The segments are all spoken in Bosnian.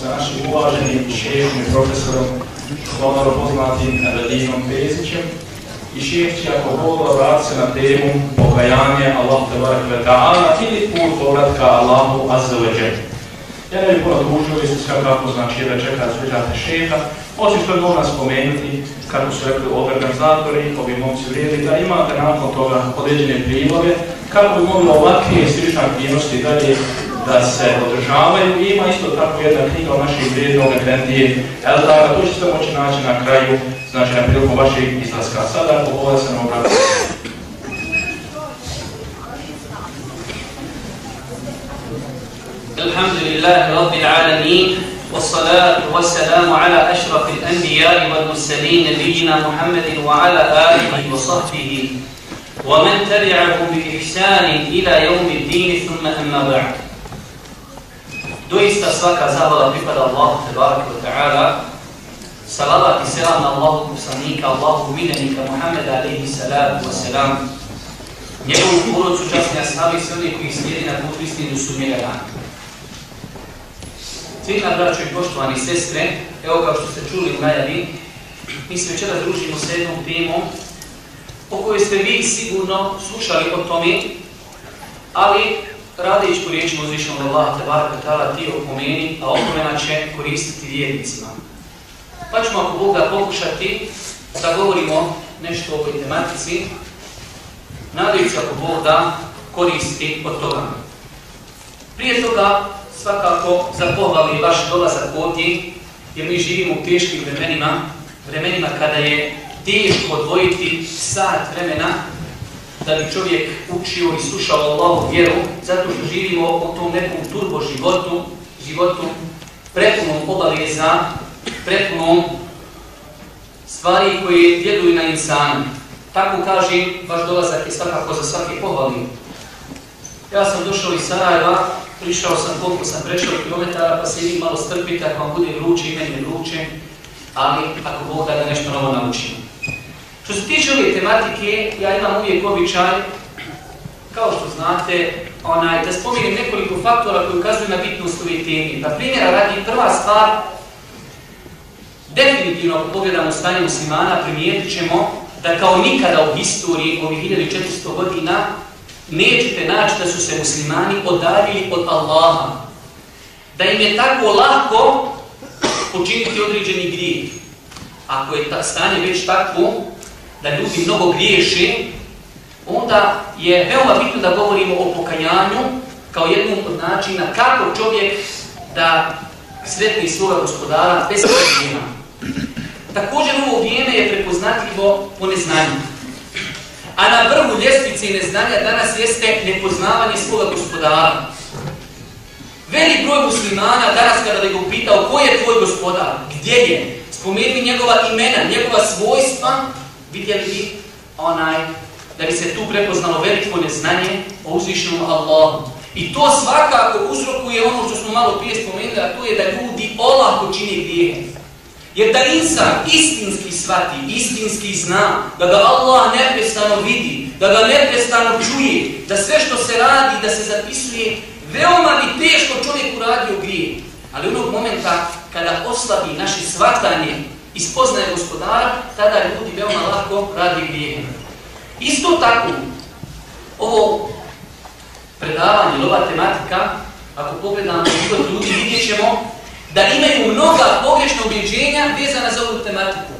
sa našim uvaženim šehom i profesorom dobro poznatim Evelinom Pezićem i šeh će ako Boga vrati se na temu pokajanje Allah tebara ve ta'ala ili put povratka Allahu azza wa jalla. Ja ne bih puno dužio, mislim ste kako znači da čeka da sviđate šeha, osim što je možda spomenuti, kako su rekli organizatori, ovi momci vrijedi, da imate nakon toga određene prilove, kako bi mogli ovakve slične aktivnosti dalje da se održavaju. I ima isto tako jedna knjiga o naših vrijednog Efendije Eldara, to ćete moći naći na kraju, znači na priliku vašeg izlaska. Sada, ako ovo se nam obratite. الحمد لله رب العالمين والصلاة والسلام على أشرف الأنبياء والمرسلين نبينا محمد وعلى آله وصحبه. ومن تبعه بإحسان إلى يوم الدين ثم أما بعد. دويست أسلاك زهر ربك الله تبارك وتعالى صلاة السلام الله مسلمك الله مننك محمد عليه السلام والسلام njegovu porodcu, časni asnavi, sve oni koji slijedi na putu istinu su dana. Cijena braćo i poštovani sestre, evo kao što ste čuli u najavi, mi se večera družimo s jednom temom o kojoj ste vi sigurno slušali o tome, ali radić po riječima Allah te Tebara Tala, ti opomeni, a opomena će koristiti vjernicima. Pa ćemo ako Boga pokušati da govorimo nešto o ovoj tematici, nadajući ako Bog da koristi od toga. Prije toga svakako za pohvali vaš dolazak ovdje, jer mi živimo u teškim vremenima, vremenima kada je teško odvojiti sat vremena da bi čovjek učio i slušao Allahu vjeru, zato što živimo u tom nekom turbo životu, životu prepunom obaveza, prepunom stvari koje djeluju na insanu. Tako kaže, vaš dolazak je svakako za svaki pohvali. Ja sam došao iz Sarajeva, prišao sam koliko sam prešao kilometara, pa se malo strpite, ako vam bude vruće i meni vruće, ali ako Bog da nešto novo naučimo. Što se tiče ove tematike, ja imam uvijek običaj, kao što znate, onaj, da spominjem nekoliko faktora koji ukazuju na bitnost ove teme. Na primjera radi prva stvar, definitivno ako pogledamo stanje muslimana, primijetit ćemo da kao nikada u historiji ovih 1400 godina nećete naći da su se muslimani odaljili od Allaha. Da im je tako lako počiniti određeni grijeh. Ako je ta stanje već takvo, da ljudi mnogo griješe, onda je veoma bitno da govorimo o pokajanju kao jednom od načina kako čovjek da sretni svoga gospodara bez problema. Također ovo vrijeme je prepoznatljivo po neznanju. A na vrhu ljestvice neznanja danas jeste nepoznavanje svoga gospodara. Velik broj muslimana danas kada bi ga upitao ko je tvoj gospodar, gdje je, spomeni njegova imena, njegova svojstva, vidjeli bi onaj, da bi se tu prepoznalo veliko neznanje o uzvišenom Allahu. I to svakako uzrokuje ono što smo malo prije spomenuli, a to je da ljudi olako čini grijehe. Jer da insan istinski svati, istinski zna, da ga Allah neprestano vidi, da ga neprestano čuje, da sve što se radi, da se zapisuje, veoma bi teško čovjek uradio grije. Ali onog momenta kada oslabi naše svatanje i spoznaje gospodara, tada ljudi veoma lako radi grije. Isto tako, ovo predavanje, ova tematika, ako pogledamo život ljudi, vidjet ćemo da imaju mnoga pogrešna objeđenja vezana za ovu tematiku.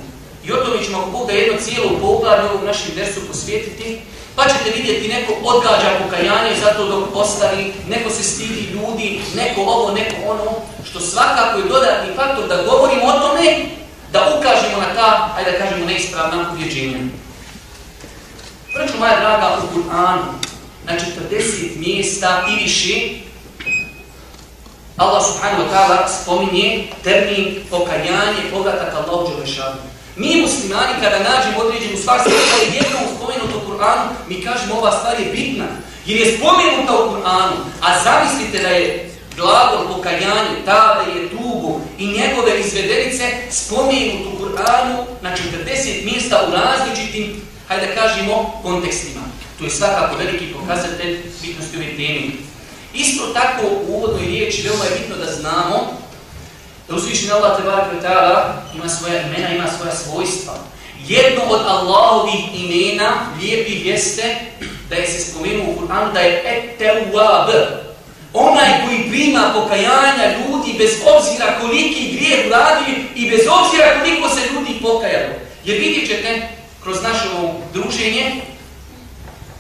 I o tome ćemo ako Bog da jedno cijelo poglavlje u našem versu posvijetiti, pa ćete vidjeti neko odgađa pokajanje zato dok ostali, neko se stidi ljudi, neko ovo, neko ono, što svakako je dodatni faktor da govorimo o tome, da ukažemo na ta, ajde da kažemo, neispravna objeđenja. Prvo moja draga, u Kur'anu, na 40 mjesta i više, Allah subhanahu wa ta'ala spominje termin pokajanje, povratak Allahu Đelešanu. Mi muslimani kada nađemo određenu stvar sa koja je jednom spomenuta u Kur'anu, mi kažemo ova stvar je bitna. Jer je spomenuta u Kur'anu, a zamislite da je glagol pokajanje, tada je tugu i njegove izvedenice spomenut u Kur'anu na 40 mjesta u različitim, hajde da kažemo, kontekstima. To je svakako veliki pokazatelj bitnosti ove teme. Isto tako u uvodnoj riječi veoma je bitno da znamo da uzvišen Allah tebara kvetala ima svoja imena, ima svoja svojstva. Jedno od Allahovih imena lijepih jeste da je se spomenuo u Kur'anu da je et-tewab. Onaj koji prima pokajanja ljudi bez obzira koliki grijeh radili i bez obzira koliko se ljudi pokajalo. Jer vidjet ćete kroz naše druženje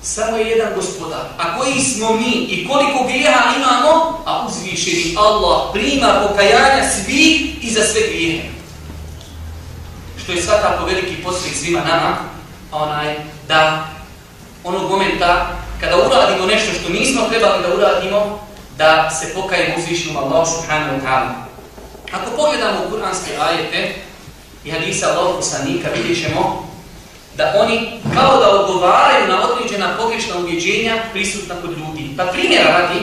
samo je jedan gospodar. A koji smo mi i koliko grijeha imamo, a uzvišeni Allah prima pokajanja svih i za sve grijehe. Što je svakako veliki posljed svima nama, onaj, da onog momenta kada uradimo nešto što nismo trebali da uradimo, da se pokajemo uzvišenom Allah subhanahu wa ta'ala. Ako pogledamo kuranske ajete i hadisa Allah poslanika, vidjet ćemo da oni kao da odgovaraju na određena pogrešna ubjeđenja prisutna kod ljudi. Pa primjera radi,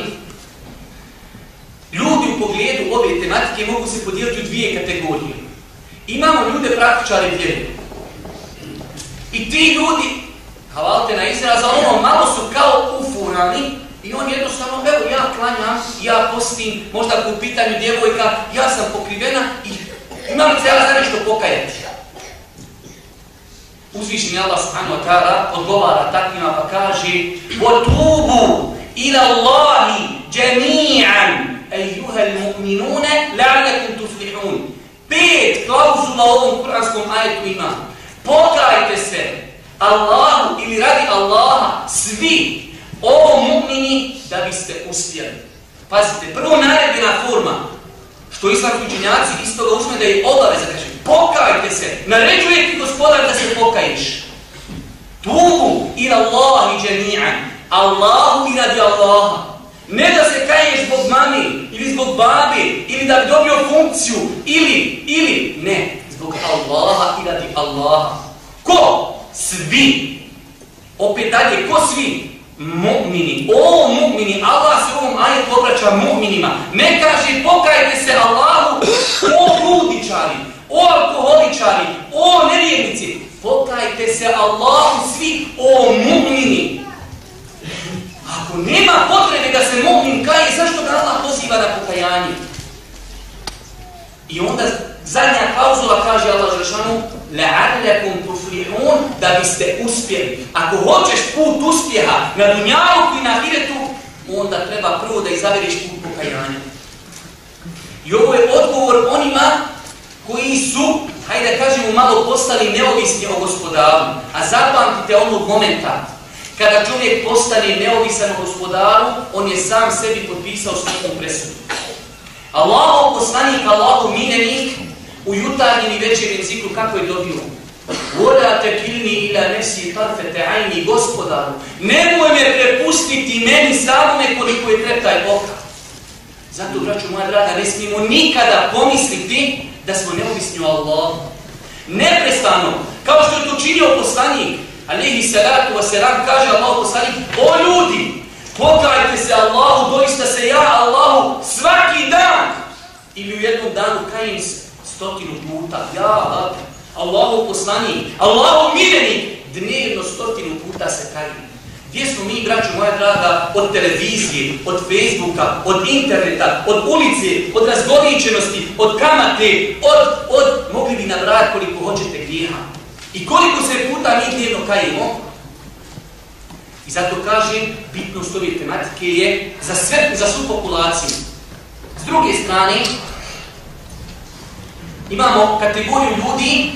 ljudi u pogledu ove tematike mogu se podijeliti u dvije kategorije. Imamo ljude praktičari vjeri. I ti ljudi, havalte na izraz, ono malo su kao ufurani i on jednostavno, evo ja klanjam, ja postim, možda u pitanju djevojka, ja sam pokrivena i imam se ja za nešto pokajati Uzvišen je Allah subhanahu wa ta'ala odgovara takvima pa kaže وَتُوبُوا إِلَى اللَّهِ جَمِيعًا أَيُّهَا الْمُؤْمِنُونَ لَعْلَكُمْ تُفْلِحُونَ Pet klauzula u ovom kuranskom ajetu ima. Pokajte se Allahu ili radi Allaha svi ovo mu'mini da biste uspjeli. Pazite, prvo naredbena forma što islamski učenjaci isto toga uzme da je obaveza, kaže, pokajte se, naređuje ti gospodar da se pokaješ. Tugu ila Allahi džemi'an, Allahu i radi Allaha. Ne da se kaješ zbog mami, ili zbog babi, ili da bi dobio funkciju, ili, ili, ne, zbog Allaha i radi Allaha. Ko? Svi. Opet dalje, ko svi? Mu'mini. O mu'mini, Allah se ovom ajetu obraća mu'minima. Ne kaže pokajte se Allahu, o ludičari, o alkoholičari, o nevjernici. Pokajte se Allahu svi, o mu'mini. Ako nema potrebe da se mu'min kaje, zašto ga Allah poziva na pokajanje? I onda zadnja klauzula kaže Allah Žešanu, لَعَلَّكُمْ tuflihun da biste uspjeli. Ako hoćeš put uspjeha na dunjalu i na hiretu, onda treba prvo da izabereš put pokajanja. I ovo je odgovor onima koji su, hajde da kažemo, malo postali neovisni o gospodaru. A zapamtite onog momenta, kada čovjek postane neovisan o gospodaru, on je sam sebi potpisao smutnu presudu. Allahov poslanik, Allahov minenik, u jutarnjem i večernjem zikru kako je dobio? Voda te kilni ila nefsi tarfete ajni gospodaru. Nemoj me prepustiti meni samome koliko je treptaj oka. Zato, braću moja draga, ne smijemo nikada pomisliti da smo neovisni o Allahu. Neprestano, kao što je to činio poslanik, alihi salatu wasalam, kaže Allah poslanik, o ljudi, pokajte se Allahu, doista se ja Allahu svaki dan ili u jednom danu kajim se stotinu puta, ja, Allahu poslani, Allahu mireni, dnevno stotinu puta se kajim. Gdje smo mi, braću moja draga, od televizije, od Facebooka, od interneta, od ulice, od razgoličenosti, od kamate, od, od, mogli bi nabrati koliko hoćete grijeha. I koliko se puta mi dnevno kajemo? I zato kažem, bitnost ove tematike je za, sve, za svu populaciju. S druge strane, imamo kategoriju ljudi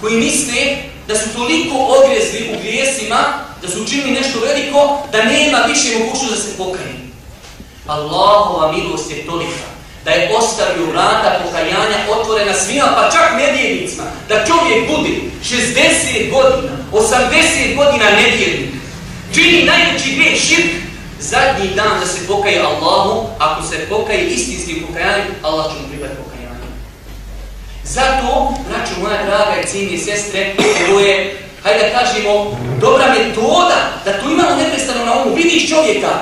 koji misle da su toliko ogrezli u grijesima, da su učinili nešto veliko, da nema više mogućnost da se pokaje. Allahova milost je tolika da je ostavio vrata pokajanja otvorena svima, pa čak nevjernicima, da čovjek bude 60 godina, 80 godina nevjernik, čini najveći grijeh širk, zadnji dan da se pokaje Allahu, ako se pokaje istinskim pokajanjem, Allah će mu pribati pokajanje. Zato, braću moja draga i cijenije sestre, ovo je, hajde da kažemo, dobra metoda da to imamo neprestano na umu. Vidiš čovjeka,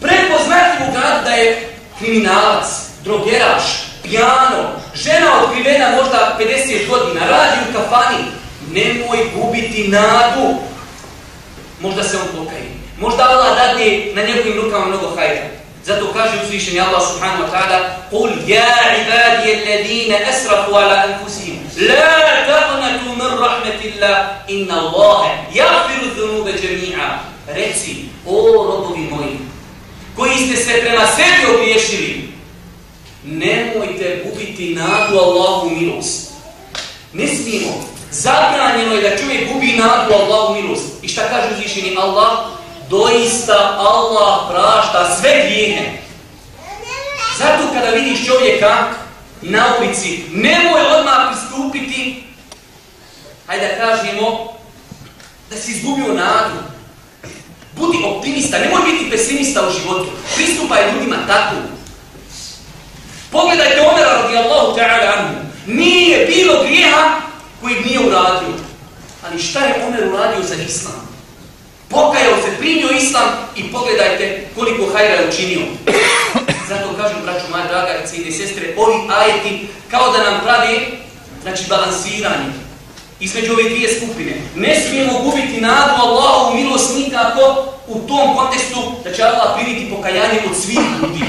prepoznati u gradu da je kriminalac, drogeraš, pijano, žena otkrivena možda 50 godina, radi u kafani, nemoj gubiti nadu, možda se on pokaje. Možda Allah dadne na njegovim rukama mnogo hajda. Zato kaže uzvišeni Allah subhanahu wa ta'ala قُلْ يَا عِبَادِيَ الَّذِينَ أَسْرَفُوا عَلَى أَنفُسِهِمْ لَا تَقْنَتُوا مِنْ رَحْمَةِ اللَّهِ إِنَّ اللَّهَ يَغْفِرُ الذُّنُوبَ جَمِيعًا Reci, o robovi moji, koji ste se prema sebi obješili, nemojte gubiti nadu Allahu milost. Ne smijemo. Zabranjeno je da čovjek gubi nadu Allahu milost. I šta kaže uzvišeni Allah? Doista Allah prašta sve grijehe. Zato kada vidiš čovjeka na ulici, nemoj odmah pristupiti, hajde da kažemo, da si izgubio nadu. Budi optimista, nemoj biti pesimista u životu. Pristupaj ljudima tako. Pogledajte Omera radijallahu ta'ala anhu. Nije bilo grijeha koji nije uradio. Ali šta je Omer uradio za islam? Pokajao se, primio islam i pogledajte koliko hajra je učinio. Zato kažem, braću moja draga i cijene sestre, ovi ajeti kao da nam pravi znači, balansiranje između ove dvije skupine. Ne smijemo gubiti nadu Allahu milost nikako u tom kontekstu da će Allah primiti pokajanje od svih ljudi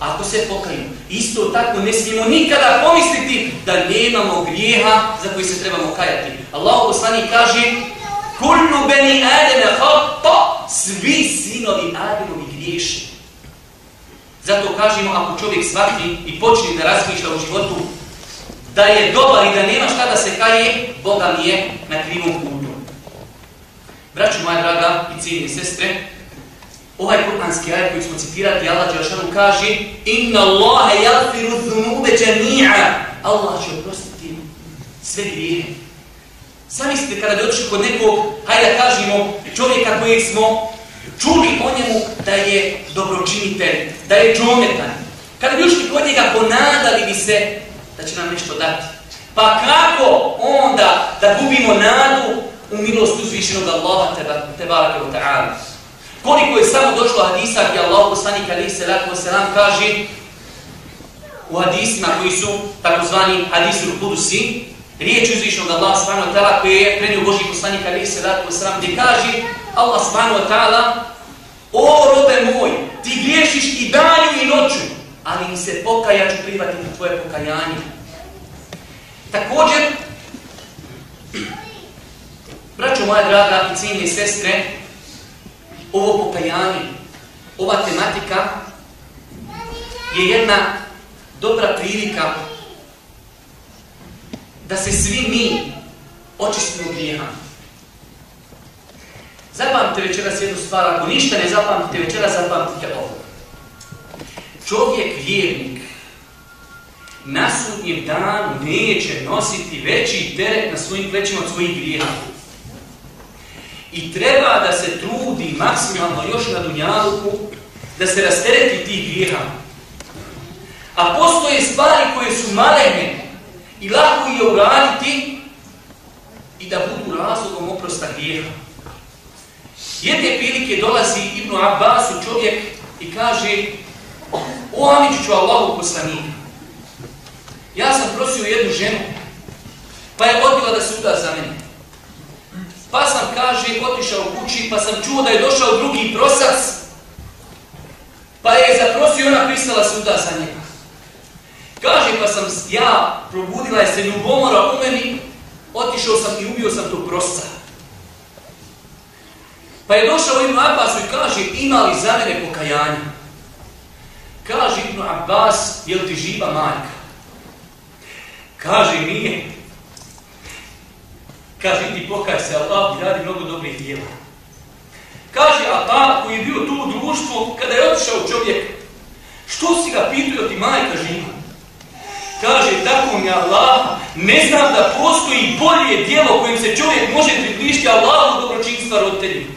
ako se pokaju. Isto tako ne smijemo nikada pomisliti da nemamo grijeha za koji se trebamo kajati. Allah poslani kaže Kullu beni Ademe hata, svi sinovi Ademovi griješi. Zato kažemo, ako čovjek shvati i počne da razmišlja u životu, da je dobar i da nema šta da se kaje, Boga mi je na krivom putu. Braću moja draga i cijenje sestre, Ovaj kur'anski ajet koji smo citirati, Allah Đelšanu kaže Inna Allahe jalfiru dhunube džami'a Allah će oprostiti sve grijehe. Zamislite kada bi otišli kod nekog, hajde da kažemo, čovjeka kojeg smo čuli o njemu da je dobročinitelj, da je džometan. Kada bi ušli kod njega, ponadali bi se da će nam nešto dati. Pa kako onda da gubimo nadu u milost uzvišenog Allaha teba, teba, teba, ta'ala? Koliko je samo došlo hadisa gdje Allah poslanik alaihi salatu wasalam kaže u hadisima koji su takozvani hadisi u Kudusi, riječ uzvišnog Allah subhanahu wa ta'ala koji je prenio Boži poslanik alaihi salatu wasalam gdje kaže Allah subhanahu wa ta'ala O robe moj, ti griješiš i danju i noću, ali mi se pokaja ću prihvatiti tvoje pokajanje. Također, braćo moja draga i cijenje sestre, ovo pokajanje, ova tematika je jedna dobra prilika da se svi mi očistimo grijeha. Zapamtite večeras jednu stvar, ako ništa ne zapamtite večeras, zapamtite ovo. Čovjek vjernik na sudnjem danu neće nositi veći teret na svojim plećima od svojih grijeha. I treba da se trudi maksimalno još na dunjaluku da se rastereti tih grijeha. A postoje stvari koje su malene i lako je uraditi i da budu razlogom oprosta grijeha. Jedne prilike dolazi Ibnu Abbasu čovjek i kaže O Amiću Allahu poslanika. Ja sam prosio jednu ženu pa je odbila da se uda za mene. Pa sam, kaže, otišao kući, pa sam čuo da je došao drugi prosac, pa je zaprosio ona pristala uda za njega. Kaže, pa sam ja, probudila je se ljubomora u meni, otišao sam i ubio sam tog prosca. Pa je došao Ibn Abbasu i kaže, ima li za mene pokajanje? Kaže Ibn Abbas, je ti živa majka? Kaže, nije. Kaže, ti pokaj se, Allah ti radi mnogo dobrih djela. Kaže, a pa koji je bio tu u društvu, kada je otišao čovjek, što si ga pitao ti majka živa? Kaže, tako mi Allah, ne znam da postoji bolje dijelo kojim se čovjek može približiti Allahu dobročinstva roditeljima.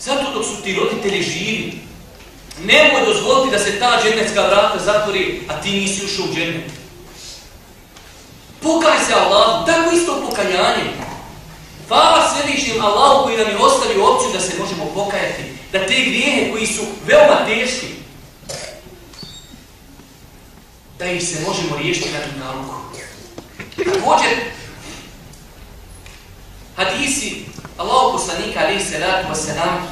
Zato dok su ti roditelji živi, nemoj dozvoliti da se ta dženecka vrata zatvori, a ti nisi ušao u dženetu. Pokaj se Allahu, tako isto pokajanje. Hvala središnjem Allahu koji nam je ostavio opciju da se možemo pokajati. Da te grijehe koji su veoma teški, da ih se možemo riješiti na dunalku. Također, Hadisi Allahu poslanika alaihi salatu wa salam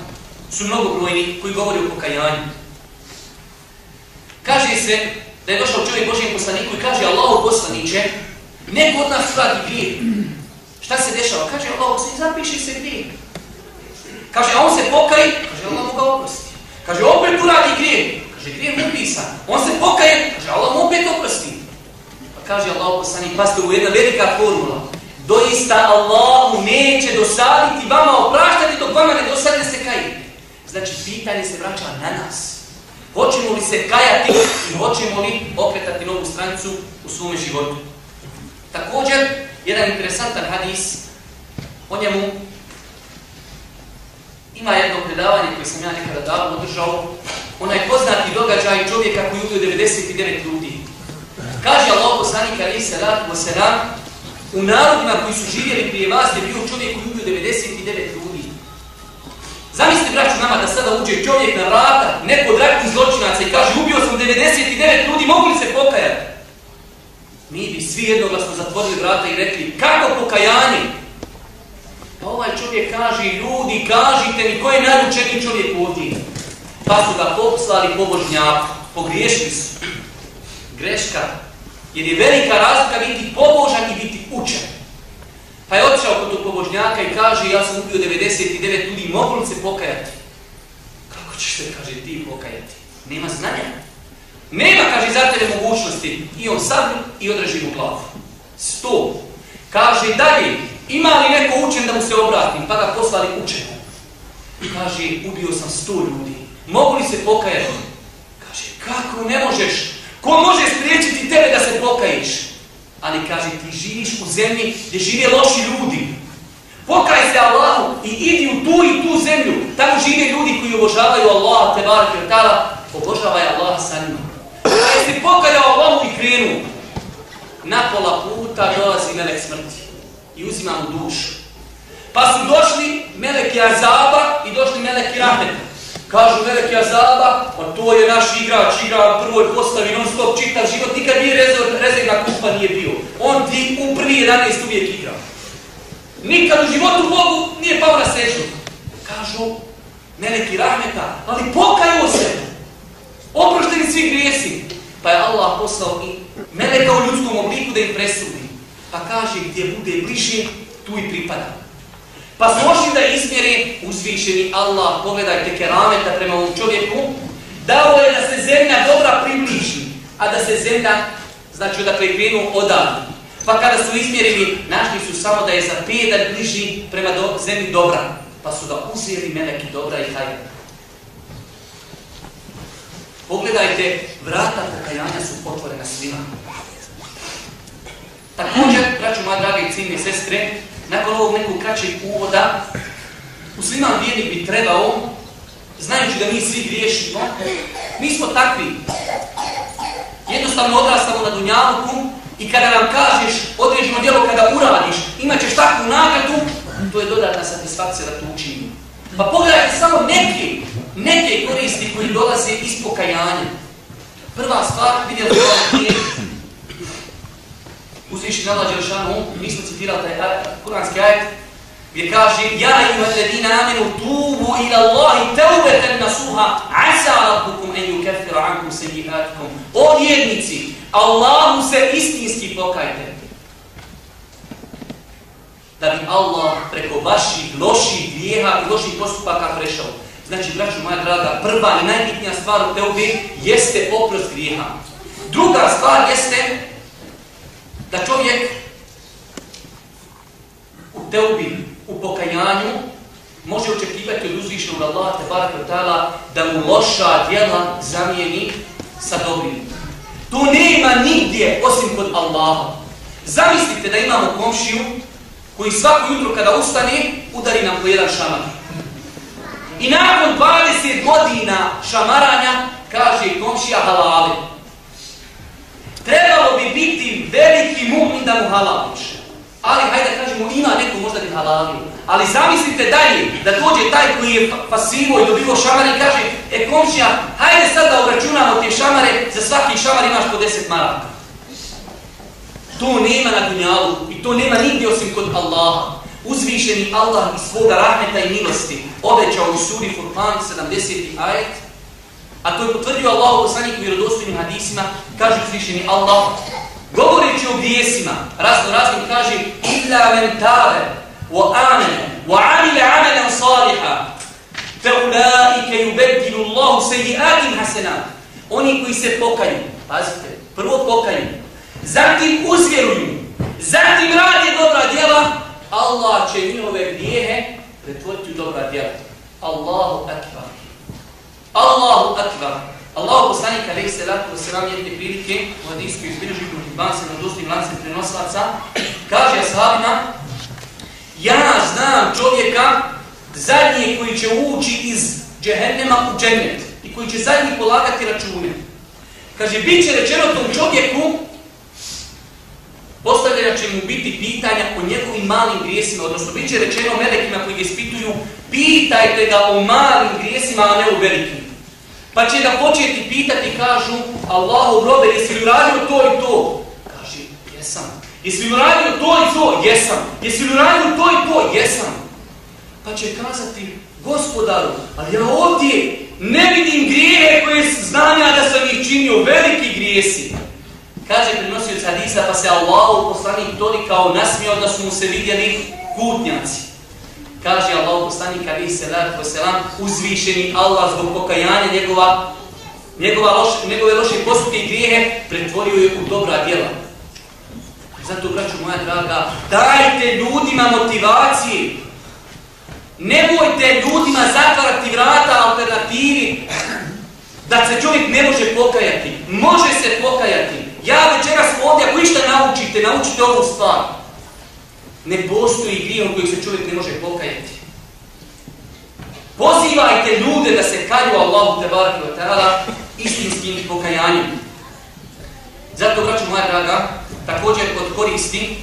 su mnogobrojni koji govori o pokajanju. Kaže se da je došao čovjek Božijem poslaniku i kaže Allahu poslaniće, neko od nas radi grijeh. Šta se dešava? Kaže Allahu poslaniće, zapiši se grijeh. Kaže, a on se pokaj, kaže Allah mu ga oprosti. Kaže, opet uradi grijeh. Znači, kaže, grijeh mu pisan. On se pokaje, kaže, Allah mu opet oprosti. Pa kaže Allah poslanik, pa ste u jedna velika formula. Doista Allahu neće dosaditi vama opraštati dok vama ne dosadi se kaje. Znači, pitanje se vraća na nas. Hoćemo li se kajati i hoćemo li okretati novu strancu u svome životu. Također, jedan interesantan hadis, o njemu ima jedno predavanje koje sam ja nekada davno održao, onaj poznati događaj čovjeka koji ubio 99 ljudi. Kaže Allah poslanik Ali se rad u Seram, u narodima koji su živjeli prije vas je bio čovjek koji ubio 99 ljudi. Zamislite, braću, nama da sada uđe čovjek na vrata, neko drakti zločinaca i kaže ubio sam 99 ljudi, mogu li se pokajati? Mi bi svi jednoglasno zatvorili vrata i rekli, kako pokajanje? Pa ovaj čovjek kaže, ljudi, kažite mi, ko je najučeniji čovjek ovdje? Pa su ga poslali pobožnjaku, pogriješili su. Greška. Jer je velika razlika biti pobožan i biti učen. Pa je otišao kod tog pobožnjaka i kaže, ja sam ubio 99 ljudi, mogu li se pokajati? Kako ćeš se, kaže, ti pokajati? Nema znanja. Nema, kaže, za tebe mogućnosti. I on sad i odreži mu glavu. Sto. Kaže, dalje, ima li neko učen da mu se obratim? Pa ga poslali učenu. Kaže, ubio sam sto ljudi. Mogu li se pokajati? Kaže, kako ne možeš? Ko može spriječiti tebe da se pokajiš? Ali kaže, ti živiš u zemlji gdje žive loši ljudi. Pokaj se Allahu i idi u tu i tu zemlju. Tamo žive ljudi koji obožavaju Allaha, te barke tala. Obožavaj Allaha sa njima. Kada se pokajao Allahu i krenu, na pola puta dolazi melek smrti i uzimamo dušu. Pa su došli meleki Azaba i došli meleki Rahmeta. Kažu meleki Azaba, pa to je naš igrač, igra u prvoj postavi, non stop čitav život, nikad nije rezervna kupa nije bio. On ti u prvi 11 uvijek igra. Nikad u životu Bogu nije pao na sežu. Kažu meleki Rahmeta, ali pokaju se. Oprošteni svi grijesi. Pa je Allah poslao i meleka u ljudskom obliku da im presudi. Pa kaže gdje bude bliže, tu i pripada. Pa smo da izmjeri uzvišeni Allah, pogledajte kerameta prema ovom čovjeku, dao je da se zemlja dobra približi, a da se zemlja, znači odakle je krenu odavno. Pa kada su izmjerili, našli su samo da je za pedalj bliži prema do, zemlji dobra. Pa su da uzeli meleki dobra i hajda. Pogledajte, vrata pokajanja su otvorena svima. Braću moja drage i ciljne sestre, nakon ovog nekog kraćeg uvoda, musliman vijenik bi trebao, znajući da mi svi griješimo, mi smo takvi. Jednostavno odrastamo na dunjaluku i kada nam kažeš određeno djelo kada uradiš, imat ćeš takvu nagradu, to je dodatna satisfakcija da to učinimo. Pa pogledajte samo neke, neke koristi koji dolaze iz pokajanja. Prva stvar, vidjeli smo nije uzvišen Allah Đelšanu, mi smo citirali taj kuranski ajet, gdje kaže Ja ima alladina amenu tubu ila Allahi teubeten nasuha asa rabbukum en yukafiru ankum sejihatkum. O vjernici, Allahu se istinski pokajte. Da bi Allah preko vaših loših grijeha i loših postupaka prešao. Znači, braću moja draga, prva i najbitnija stvar u teubi jeste oprost grijeha. Druga stvar jeste da čovjek u teubi, u pokajanju, može očekivati od uzvišnog Allaha te barake od da mu loša djela zamijeni sa dobrim. To nema nigdje osim kod Allaha. Zamislite da imamo komšiju koji svako jutro kada ustane udari nam po jedan šamar. I nakon 20 godina šamaranja kaže komšija halale. Trebalo bi biti veliki mu'min da mu halališ. Ali hajde kažemo ima neko možda bi halalio. Ali zamislite dalje da dođe taj koji je pasivo i dobivo šamar i kaže e komšija, hajde sad da obračunamo te šamare, za svaki šamar imaš po 10 maraka. To nema na dunjalu i to nema nigdje osim kod Allaha. uzvišeni Allah iz svoga rahmeta i milosti obećao u suri Furqan 70. ajet, a to je potvrdio Allah u poslaniku vjerodostojnim hadisima, kaže uzvišeni Allah, govoreći o grijesima, razno raznim kaže, illa men tabe, wa amene, wa amile amelen saliha, fe ulaike yubedilu Allahu sejiatim hasenat. Oni koji se pokaju, pazite, prvo pokaju, zatim uzvjeruju, zatim radi dobra djela, Allah će njihove grijehe pretvoriti u dobra djela. Allahu akbar. Allahu akbar. Allahu poslanik alejhi salatu vesselam jedne prilike u hadisu iz kod Hibban se na dostim lance prenosilaca kaže ashabima ja znam čovjeka zadnji koji će ući iz džehennema u džennet i koji će zadnji polagati račune. Kaže, bit će rečeno tom čovjeku postavljena će mu biti pitanja o njegovim malim grijesima, odnosno bit će rečeno melekima koji ga ispituju, pitajte ga o malim grijesima, a ne o velikim. Pa će ga početi pitati, kažu, Allahu robe, jesi li uradio to i to? Kaže, jesam. Jesi li uradio to i to? Jesam. Jesi li uradio to i to? Jesam. Pa će kazati, gospodaru, ali ja ovdje ne vidim grijehe koje znam ja da sam ih činio, veliki grijesi. Kaže prenosioc hadisa, pa se Allahu poslanik tolikao nasmio da su mu se vidjeli kutnjaci. Kaže Allah poslanik ali se rad selam uzvišeni Allah zbog pokajanja njegova njegova loš, njegove loše postupke i grijehe pretvorio je u dobra djela. Zato, braću moja draga, dajte ljudima motivacije. Ne bojte ljudima zatvarati vrata alternativi da se čovjek ne može pokajati. Može se pokajati. Ja večeras ovdje, ako išta naučite, naučite ovu stvar. Ne postoji grijom kojeg se čovjek ne može pokajati. Pozivajte ljude da se kalju Allahu te barake wa ta'ala istinskim pokajanjem. Zato, braću moja draga, također od koristi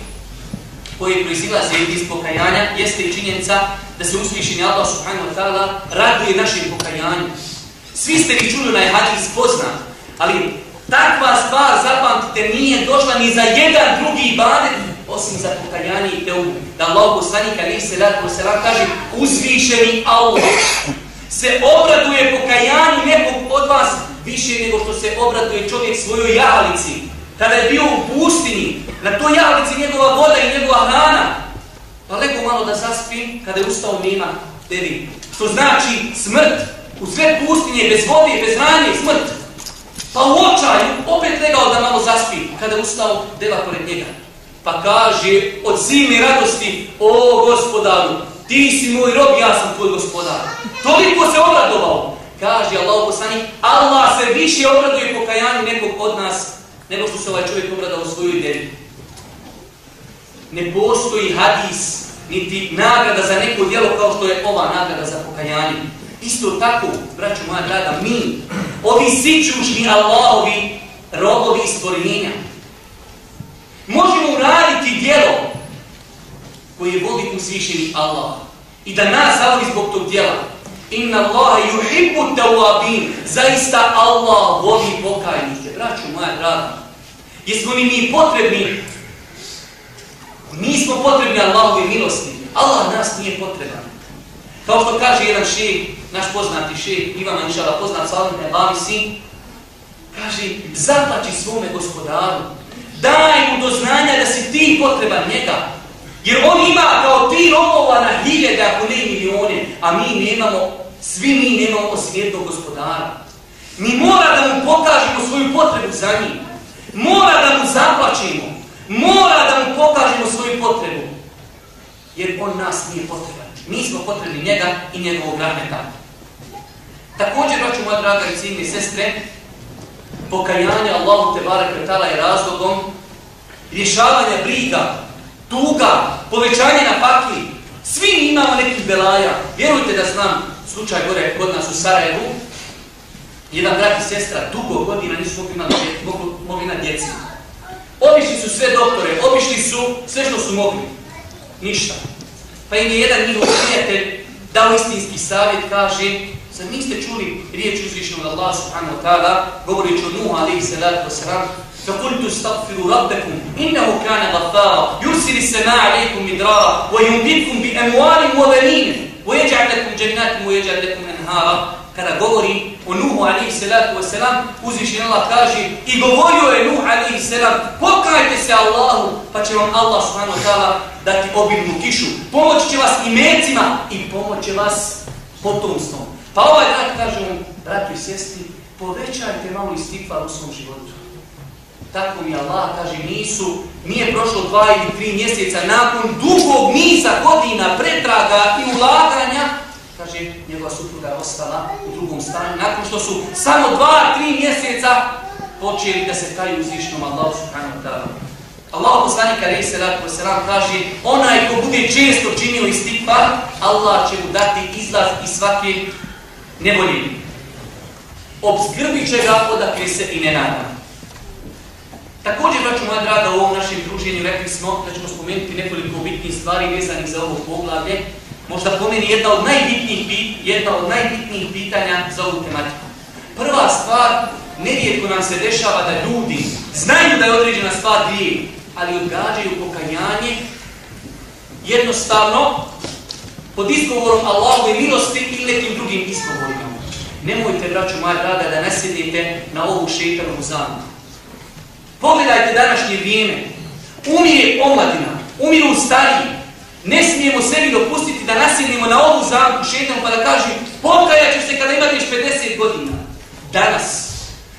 koje proizilaze iz pokajanja jeste i činjenica da se uslišeni Allah subhanahu wa ta'ala raduje našim pokajanjem. Svi ste vi čuli na hadis poznat, ali takva stvar, zapamtite, nije došla ni za jedan drugi ibadet, osim za pokajanje i teubu. Da Allah poslanik ali se rad poselam kaže uzvišeni Allah se obraduje pokajanju nekog od vas više nego što se obraduje čovjek svojoj jahalici. Kada je bio u pustini, na toj jahalici njegova voda i njegova hrana, pa lego malo da zaspim, kada je ustao nema tebi. Što znači smrt. U sve pustinje, bez vode, bez hranje, smrt. Pa u očaju opet legao da malo zaspi, kada je ustao deva pored njega. Pa kaže od silne radosti, o gospodaru, ti si moj rob, ja sam tvoj gospodar. Toliko se obradovao. Kaže Allah poslani, Allah se više obraduje pokajanju nekog od nas, nego što se ovaj čovjek obradao svoju ideju. Ne postoji hadis, niti nagrada za neko djelo kao što je ova nagrada za pokajanje. Isto tako, braću moja draga, mi, ovi sićušni Allahovi robovi stvorenja, možemo uraditi djelo koje vodi uzvišeni Allah i da nas zavodi zbog tog djela. Inna Allahe yuhibbu tawabin. Zaista Allah voli pokajnike. Braćo moja draga, jesmo li mi potrebni? Nismo potrebni Allahove milosti. Allah nas nije potreban. Kao što kaže jedan šejh, naš poznati šejh, Ivan Anšala, poznat Salim Nebavi sin, kaže, zaplači svome gospodaru, daj mu do znanja da si ti potreban njega, jer on ima kao ti robova na hiljede, ako ne milione, a mi nemamo, svi mi nemamo osim gospodara. Mi mora da mu pokažemo svoju potrebu za njim, mora da mu zaplačimo, mora da mu pokažemo svoju potrebu, jer on nas nije potreban. Mi smo potrebni njega i njegovog rahmeta. Također, braću moja draga i cijene sestre, pokajanje Allahu te barek retala je razlogom rješavanja briga, tuga, povećanje na pakli. Svi imamo nekih belaja. Vjerujte da znam slučaj gore kod nas u Sarajevu. Jedan brat i sestra dugo godina nisu mogli imati mogli na djeci. Obišli su sve doktore, obišli su sve što su mogli. Ništa. Pa im je jedan njihov prijatelj dao istinski savjet, kaže, sad niste čuli riječ uzvišenog Allah subhanahu wa ta'ala, govorići o Nuhu alaihi salatu wa sallam, فقلت استغفروا ربكم إنه كان غفارا يرسل السماء عليكم مدرارا ويمددكم بأموال وبنين ويجعل لكم جنات ويجعل لكم أنهارا kada govori o Nuhu alaihi salatu wasalam, uzvišen Allah kaže i govorio je Nuhu alaihi salam, pokajte se Allahu, pa će vam Allah subhanahu wa ta'ala dati obilnu kišu. Pomoć će vas i mecima i pomoć će vas potomstvom. Pa ovaj brat kaže mu, bratu i sjesti, povećajte malo istikvar u svom životu. Tako mi Allah kaže, nisu, nije prošlo dva ili tri mjeseca nakon dugog niza godina pretraga i ulaganja, kaže, njegova supruga ostala u drugom stanju, nakon što su samo dva, tri mjeseca počeli da se kaju uzvišnom Allahu subhanahu wa ta'ala. Allah poslanika alaihi salatu wasalam kaže, onaj ko bude često činio istikvar, Allah će mu dati izlaz iz svake nevolje. Obskrbit će ga odakle se i ne nadam. Također, braću moja draga, u ovom našem druženju rekli smo da ćemo spomenuti nekoliko bitnih stvari vezanih za ovo poglavlje. Možda pomeni jedna od najbitnijih, bit, jedna od najbitnijih pitanja za ovu tematiku. Prva stvar, nerijetko nam se dešava da ljudi znaju da je određena stvar dvije, ali odgađaju pokajanje jednostavno pod izgovorom Allahove milosti ili nekim drugim izgovorima. Nemojte, braću moja draga, da nasjedite na ovu šeitanovu zamku. Pogledajte današnje vrijeme. Umire omladina, umiru stariji. Ne smijemo sebi dopustiti da nasjednimo na ovu zamku šeitanu pa da kažem pokajat ću se kada imate 50 godina. Danas.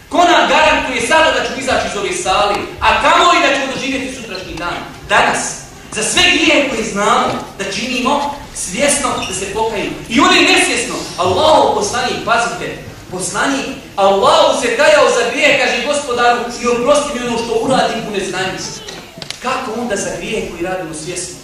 Ko nam garantuje sada da ću izaći iz ove sali, a kamo li da ću doživjeti sutrašnji dan? Danas. Za sve grije koje znamo da činimo, svjesno da se pokajimo. I oni nesvjesno. Allah poslanik, pazite, poslanik, Allahu se kajao za grije, kaže gospodaru, i oprosti mi ono što uradim u neznanju. Kako onda za grije koji radimo svjesno?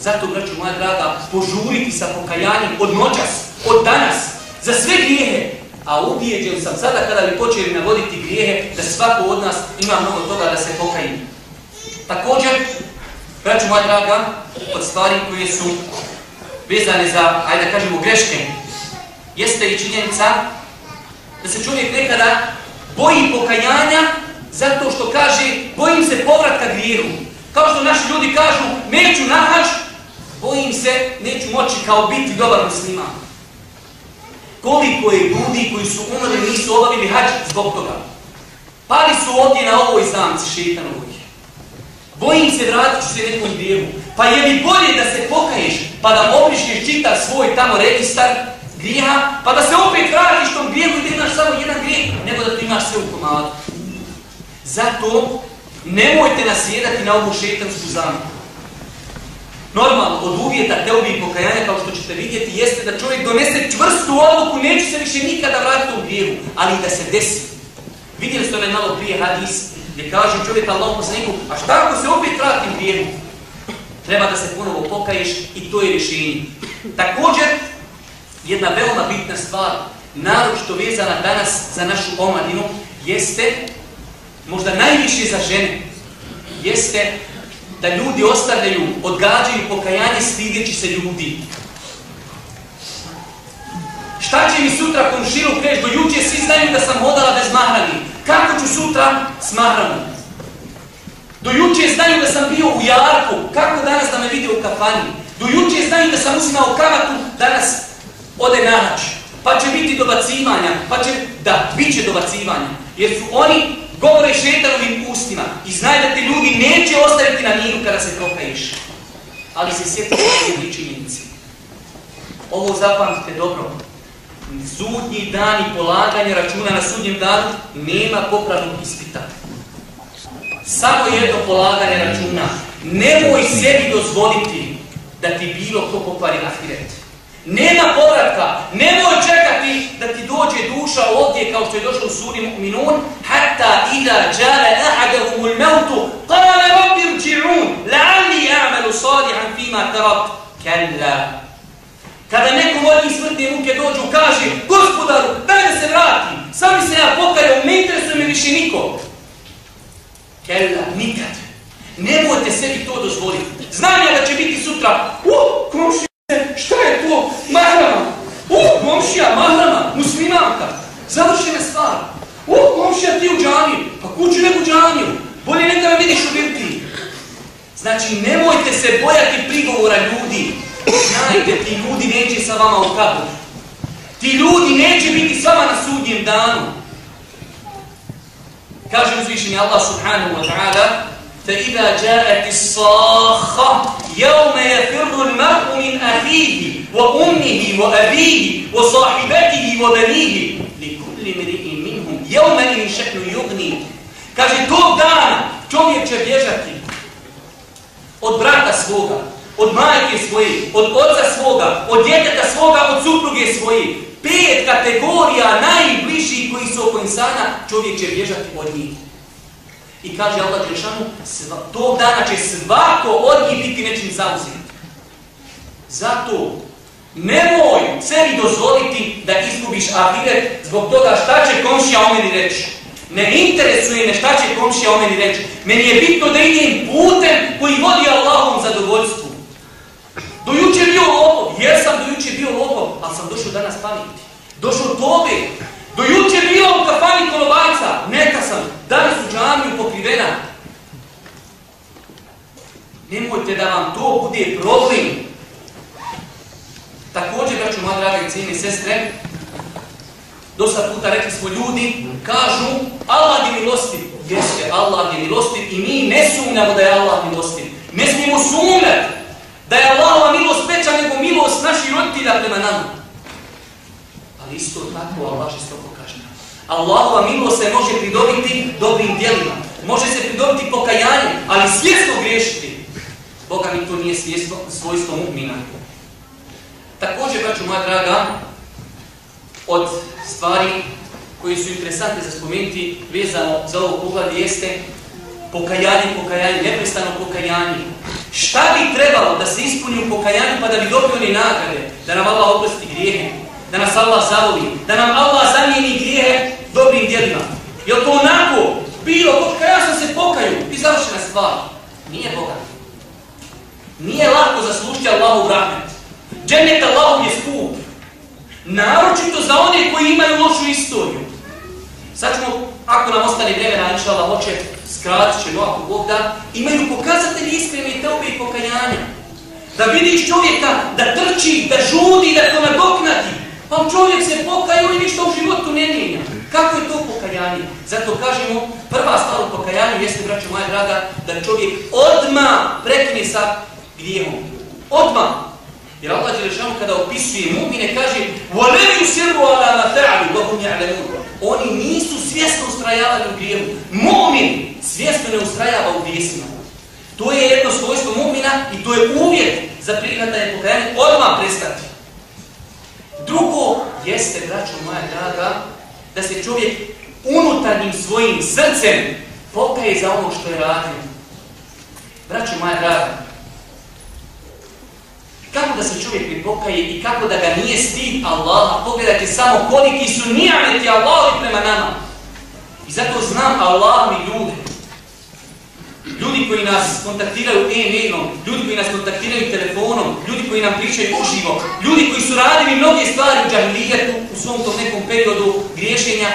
Zato, braću moja draga, požuriti sa pokajanjem od noćas, od danas, za sve grijehe. A ubijeđen sam sada kada bi počeli navoditi grijehe, da svako od nas ima mnogo toga da se pokajimo. Također, braću moja draga, od stvari koje su vezane za, ajde da kažemo, greške, jeste i činjenica da se čovjek nekada boji pokajanja zato što kaže bojim se povratka grijehu. Kao što naši ljudi kažu neću na hač, bojim se neću moći kao biti dobar muslima. Koliko je ljudi koji su umrli nisu obavili hač zbog toga. Pali su ovdje na ovoj zamci šeitanovoj. Bojim se vratit ću se nekom grijehu. Pa je mi bolje da se pokaješ pa da obrišeš čitav svoj tamo registar grijeha, pa da se opet vratiš tom grijevu i da imaš samo jedan grijeh, nego da ti imaš sve u komadu. Zato nemojte nasjedati na ovu šetansku zamku. Normalno, od uvjeta teobi i pokajanja, kao što ćete vidjeti, jeste da čovjek donese čvrstu odluku, neće se više nikada vratiti u grijevu, ali da se desi. Vidjeli ste onaj malo prije hadis, gdje kaže čovjek Allahom poslaniku, a šta ako se opet vratim grijehu? Treba da se ponovo pokaješ i to je rješenje. Također, jedna veoma bitna stvar, naročito vezana danas za našu omladinu, jeste, možda najviše za žene, jeste da ljudi ostavljaju, odgađaju pokajanje stideći se ljudi. Šta će mi sutra komširu kreš? Do juče svi znaju da sam hodala bez mahrani. Kako ću sutra s Dojuče Do juče znaju da sam bio u jarku. Kako danas da me vidi u kafani? Do juče znaju da sam uzimao kamatu, danas ode na nač. Pa će biti dobacivanja, pa će, da, bit će dobacivanja. Jer su oni govore šetanovim ustima i znaju da ti ljudi neće ostaviti na miru kada se prokaješ. Ali se sjeti jedni činjenici. Ovo zapamtite dobro. Sudnji dan i polaganje računa na sudnjem danu nema popravnog ispita. Samo jedno polaganje računa. Nemoj sebi dozvoliti da ti bilo ko pokvari ahiret. Nema povratka, nemoj čekati da ti dođe duša ovdje kao što je došlo u suri Mu'minun, hatta ida džale ahadahum ul mautu, kala rabbi rđi'un, la'alli a'malu salihan fima tarab. kalla. Kada neko vodi smrtne muke dođu, kaže, gospodaru, daj da se vrati, sami se ja pokajao, ne interesuje me više niko. Kalla, nikad. Nemojte sebi to dozvoliti. Znam ja da će biti sutra, uh, komšija, Šta je to? Mahrama. U, komšija, mahrama, muslimanka. Završena stvar. U, komšija, ti u džaniju. Pa kuću neku džaniju. bolje neka me vidiš u birtiji. Znači, nemojte se bojati prigovora ljudi. Znajte, ti ljudi neće sa vama u kabru. Ti ljudi neće biti s vama na sudnjem danu. Kaže uzvišenje Allah subhanahu wa ta'ala فَإِذَا جَاءَتِ الصَّاخَّةِ يَوْمَ يَفِرُّ الْمَرْءُ مِنْ أَخِيهِ وَأُمِّهِ وَأَبِيهِ وَصَاحِبَتِهِ وَبَنِيهِ لِكُلِّ مِرِئٍ مِنْهُمْ يَوْمَ إِنْ شَكْنُ يُغْنِي Kaže, tog dana čovjek će bježati od brata svoga, od majke svoje, od oca svoga, od djeteta svoga, od supruge svoje. Pet kategorija najbližih koji su oko insana, čovjek će bježati od njih. I kaže Allah Đelšanu, tog dana će svako od njih biti nečim zauzim. Zato nemoj sebi dozvoliti da izgubiš ahiret zbog toga šta će komšija o meni reći. Ne interesuje me šta će komšija o meni reći. Meni je bitno da idem putem koji vodi Allahom zadovoljstvo. Do juče bio lopov, jesam do juče bio lopov, ali sam došao danas pamiti. Došao tobe. Do juče bio u kafani kolobajca, neka sam, danas u džamiju pokrivena. Nemojte da vam to bude problem. Također, braću moja draga i cijene sestre, Dosta puta rekli smo ljudi, kažu Allah je milostiv. Jeste, Allah je milostiv i mi ne sumnjamo da je Allah milostiv. Ne smijemo sumnjati da je Allahova milost veća nego milost naših roditelja prema nama. Ali isto tako Allah će stoko kažnja. Allahova milost se može pridobiti dobrim dijelima. Može se pridobiti pokajanjem, ali svjesno griješiti. Boga mi to nije svjesno, svojstvo mu'mina. Također, braću moja draga, od stvari koji su interesantne za spomenuti vezano za ovo pogled jeste pokajanje, pokajanje, neprestano pokajanje. Šta bi trebalo da se ispuni u pokajanju pa da bi dobio ni nagrade? Da nam Allah oprosti grijehe, da nas Allah zavoli, da nam Allah zamijeni grijehe dobrim djelima. Je to onako bilo, kako ja sam se pokaju i završena stvar? Nije Boga. Nije lako zaslušiti Allahu rahmet. Džennet Allahom je skup. Naročito za one koji imaju lošu istoriju. Sad ćemo, ako nam ostane vremena, inša Allah, hoće, skratit ćemo, ako Bog da, imaju pokazatelji iskrene i teobe i pokajanja. Da vidiš čovjeka da trči, da žudi, da to nadoknati. Pa čovjek se pokaju i ništa u životu ne mijenja. Kako je to pokajanje? Zato kažemo, prva stvar u pokajanju jeste, braćo moja draga, da čovjek odma prekine sa grijehom. Odma. Jer Allah Đelešanu kada opisuje mu'mine kaže وَلَمْ يُسِرُوا عَلَى مَا فَعَلُوا وَهُمْ يَعْلَمُونَ Oni nisu svjesno ustrajavali u grijevu. Mu'min svjesno ne ustrajava u grijesima. To je jedno svojstvo mu'mina i to je uvjet za prihvatanje pokajanje odmah prestati. Drugo jeste, braćo moja draga, da se čovjek unutarnjim svojim srcem pokaje za ono što je radio. Braćo moja draga, Kako da se čovjek pokaje i kako da ga nije stid Allaha? Pogledajte samo koliki su nijameti Allahovi prema nama. I zato znam Allah mi ljude. Ljudi koji nas kontaktiraju e-mailom, ljudi koji nas kontaktiraju telefonom, ljudi koji nam pričaju uživo, ljudi koji su radili mnoge stvari u džahilijetu u svom tom nekom periodu griješenja,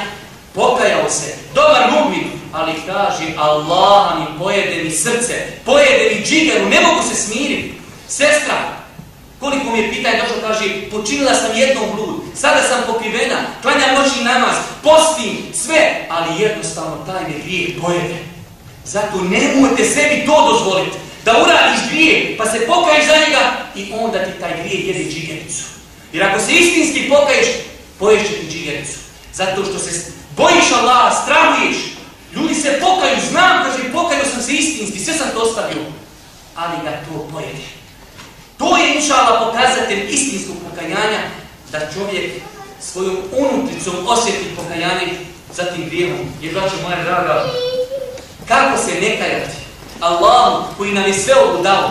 pokajao se. Dobar mu'min, ali kaže Allah mi pojede mi srce, pojede mi džigeru, ne mogu se smiriti. Sestra, Koliko mi je pitanje došlo, kaže, počinila sam jednom blud, sada sam pokrivena, klanjam noćni namaz, postim, sve, ali jednostavno taj me grije pojede. Zato nemojte sebi to dozvoliti, da uradiš grije, pa se pokaješ za njega i onda ti taj grije jede džigericu. Jer ako se istinski pokaješ, poješće ti džigericu. Zato što se bojiš Allah, strahuješ, ljudi se pokaju, znam, kaže, pokaju sam se istinski, sve sam to ostavio, ali ga to pojede. To je inšala pokazatelj istinskog pokajanja da čovjek svojom unutricom osjeti pokajanje za tim grijehom. Jer braćo moja draga, kako se ne kajati Allahu koji nam je sve ovo dao,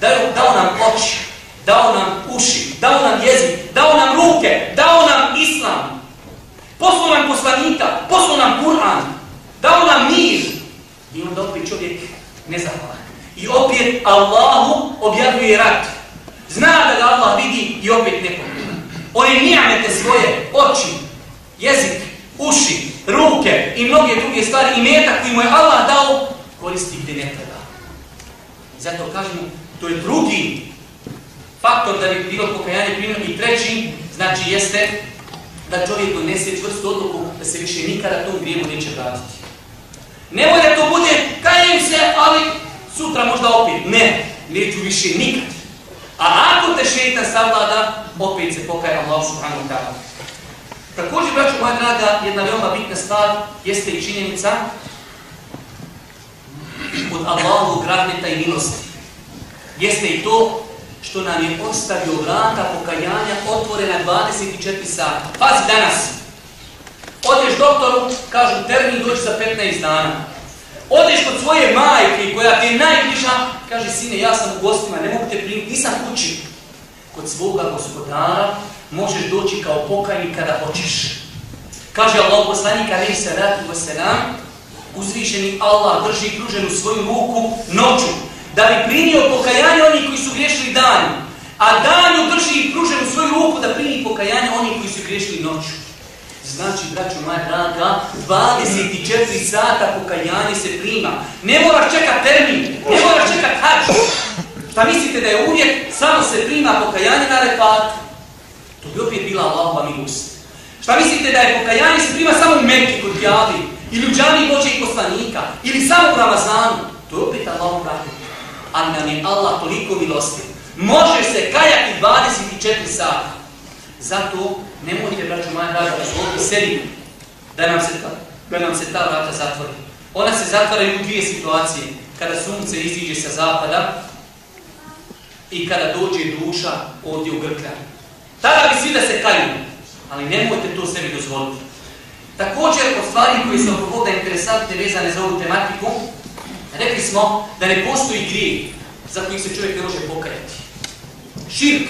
dao, dao nam oči, dao nam uši, dao nam jezik, dao nam ruke, dao nam islam, poslao nam poslanika, poslao nam Kur'an, dao nam mir. I onda opet čovjek nezahvalan. I opet Allahu objavljuje rat. Zna da ga Allah vidi i opet ne pogleda. One nijamete svoje oči, jezik, uši, ruke i mnoge druge stvari i metak koji mu je Allah dao, koristi gdje ne treba. Zato kažemo, to je drugi faktor da bi bilo pokajanje primjer i treći, znači jeste da čovjek donese čvrstu odluku da se više nikada tom grijemu neće vratiti. Ne da to bude, kajem se, ali sutra možda opet. Ne, neću više nikad. A ako te šeitan savlada, opet se pokaja Allah subhanahu wa ta'ala. Također, braću moja draga, jedna veoma bitna stvar jeste i činjenica od Allahovog rahneta i milosti. Jeste i to što nam je ostavio vrata pokajanja otvorena 24 sata. Pazi danas, odeš doktoru, kažu termin doći za 15 dana. Odeš kod svoje majke koja ti je najbliža, kaže sine ja sam u gostima, ne mogu te primiti, nisam kući. Kod svoga gospodara možeš doći kao pokajnik kada hoćeš. Kaže Allah poslanik alaihi salatu wasalam, uzvišeni Allah drži pruženu svoju ruku noću, da bi primio pokajanje oni koji su griješili danju, a danju drži i pružen u svoju ruku da primi pokajanje oni koji su griješili noću. Znači, braćo moja draga, 24 sata pokajanje se prima. Ne moraš čekat termin, ne moraš čekat hač. Šta mislite da je uvijek samo se prima pokajanje na refatu? To bi opet bila Allahova milost. Šta mislite da je pokajanje se prima samo u Mekke kod Javi? Ili u džani Bože i poslanika? Ili samo u Ramazanu? To je opet Allahov rahmet. Ali nam je Allah toliko milostiv. Može se kajati 24 sata. Zato nemojte, braću moja draga, dozvoliti sebi da nam, se ta, da nam se ta vrata zatvori. Ona se zatvaraju u dvije situacije. Kada sunce iziđe sa zapada i kada dođe duša ovdje u grkljanju. Tada bi svi da se kaju, ali nemojte to sebi dozvoliti. Također, od stvari koje su oko voda interesantne vezane za ovu tematiku, rekli smo da ne postoji grije za kojih se čovjek ne može pokajati. Širk,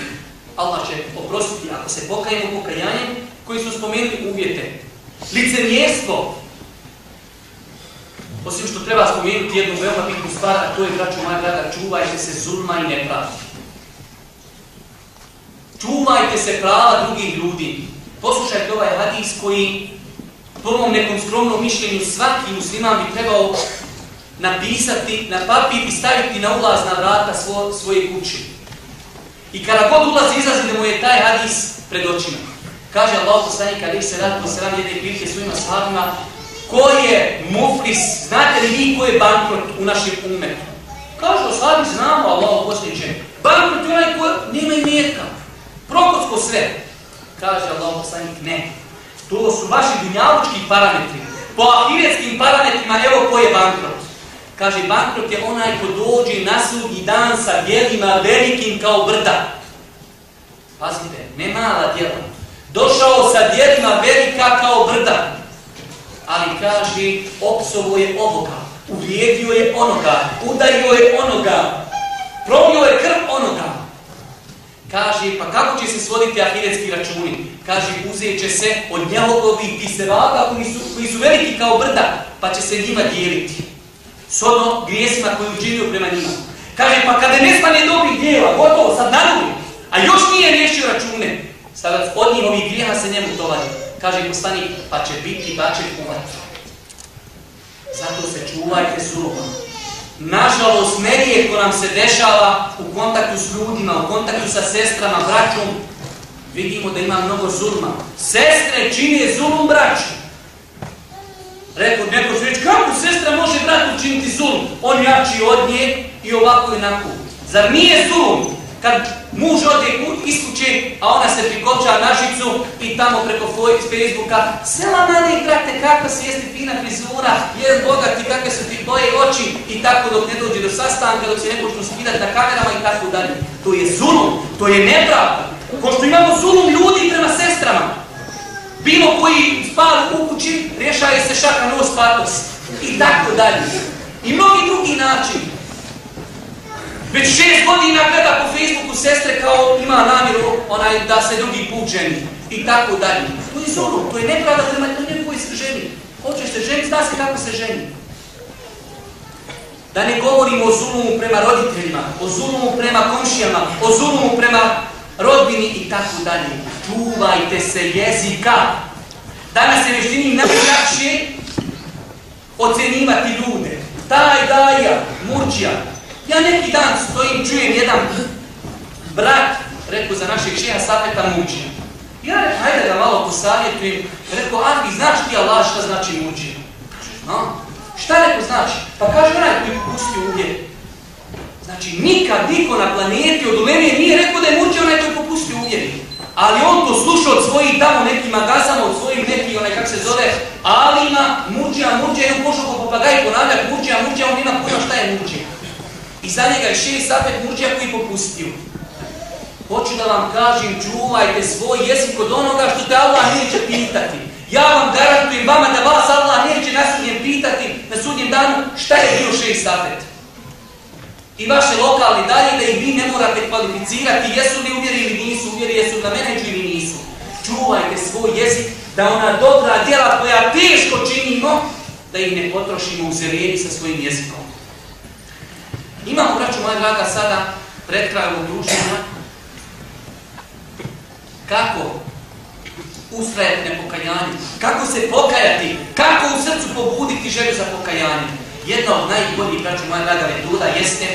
Allah će oprostiti ako se pokajemo pokajanjem koji su spomenuli uvjete. Licemjestvo, osim što treba spomenuti jednu veoma bitnu stvar, a to je, braću moja draga, čuvajte se zulma i nepravdi. Čuvajte se prava drugih ljudi. Poslušajte ovaj hadis koji po mom nekom skromnom mišljenju svaki musliman bi trebao napisati na papir i staviti na ulazna vrata svo, svoje kuće. I kada god ulazi izlazi da mu je taj hadis pred očima. Kaže Allah poslanik ali se rad po sram jedne prilike svojima sahabima ko je muflis, znate li vi ko je bankrot u našem umetu? Kaže sahabi znamo Allah poslaniče. Bankrot je onaj ko nema imetka. Prokocko sve. Kaže Allah poslanik ne. To su vaši dunjavučki parametri. Po ahiretskim parametrima evo ko je bankrot. Kaže, bankrot je onaj ko dođe na sudnji dan sa djelima velikim kao brda. Pazite, ne mala djela. Došao sa djelima velika kao brda. Ali kaže, opsovo je ovoga. Uvrijedio je onoga. Udario je onoga. Probio je krv onoga. Kaže, pa kako će se svoditi ahiretski računi? Kaže, uzet će se od njegovih tisevaka koji su, koji su veliki kao brda, pa će se njima dijeliti shodno grijesima koji učinio prema njima. Kaže, pa kada nestane dobrih dijela, gotovo, sad nadovi, a još nije riješio račune, stavac od njih ovih grijeha se njemu tovari. Kaže, postani, pa će biti bačen u vatru. Zato se čuvajte surovo. Nažalost, ko nam se dešava u kontaktu s ljudima, u kontaktu sa sestrama, braćom, vidimo da ima mnogo zulma. Sestre čine zulum braću. Rekao, neko će reći, kako sestra može brat učiniti zulum? On jači od nje i ovako i onako. Zar nije zulum kad muž ode iz kuće, a ona se prikoča na žicu i tamo preko Facebooka Sela mali brate, kako se jesti fina frizura, jer bogati i kakve su ti boje oči i tako dok ne dođe do sastanka, dok se ne počnu skidati na kamerama i tako dalje. To je zulum, to je nepravda. Ko što imamo zulum ljudi prema sestrama, bilo koji spal u kući, rješaje se šaka nos patos i tako dalje. I mnogi drugi način. Već šest godina gleda po Facebooku sestre kao ima namjeru onaj, da se drugi put ženi. I tako dalje. To je zonu, to je nepravda prema nekoj se ženi. Hoćeš se ženi, zna se kako se ženi. Da ne govorimo o zulumu prema roditeljima, o zulumu prema komšijama, o zulumu prema rodbini i tako dalje. Čuvajte se jezika. Danas je veštini čini najlakše ocenivati ljude. Taj daja, murđija. Ja neki dan stojim, čujem jedan brat, rekao za našeg šeha Safeta Muđija. Ja rekao, hajde da malo posavjetujem. Rekao, Ahli, znaš ti Allah šta znači Muđija? No. Šta rekao znači? Pa kaže onaj koji pustio ugljen. Znači, nikad niko na planeti od Uleme nije rekao da je Muđija onaj koji popustio ugljen. Ali on to sluša od svojih tamo nekih magazama, od svojih nekih, onaj kak se zove, alima, muđija, murđija, jednom pošao po papagaj ponavljati, muđija, muđija, on ima pojma šta je muđija. I za njega je šest zapet muđija koji popustio. Hoću da vam kažem, čuvajte svoj jezik od onoga što te Allah neće pitati. Ja vam garantujem vama da vas Allah neće na sudnjem pitati na sudnjem danu šta je bio šest zapet i vaše lokalni dalje da i vi ne morate kvalificirati jesu li uvjeri ili nisu jesu na mene ili nisu. Čuvajte svoj jezik da ona dobra djela koja teško činimo, da ih ne potrošimo u zeljeni sa svojim jezikom. Imamo, braću moja draga, sada pred krajem druženja kako ustrajati na pokajanju, kako se pokajati, kako u srcu pobuditi želju za pokajanje. Jedna od najboljih, braću moja draga, metoda jeste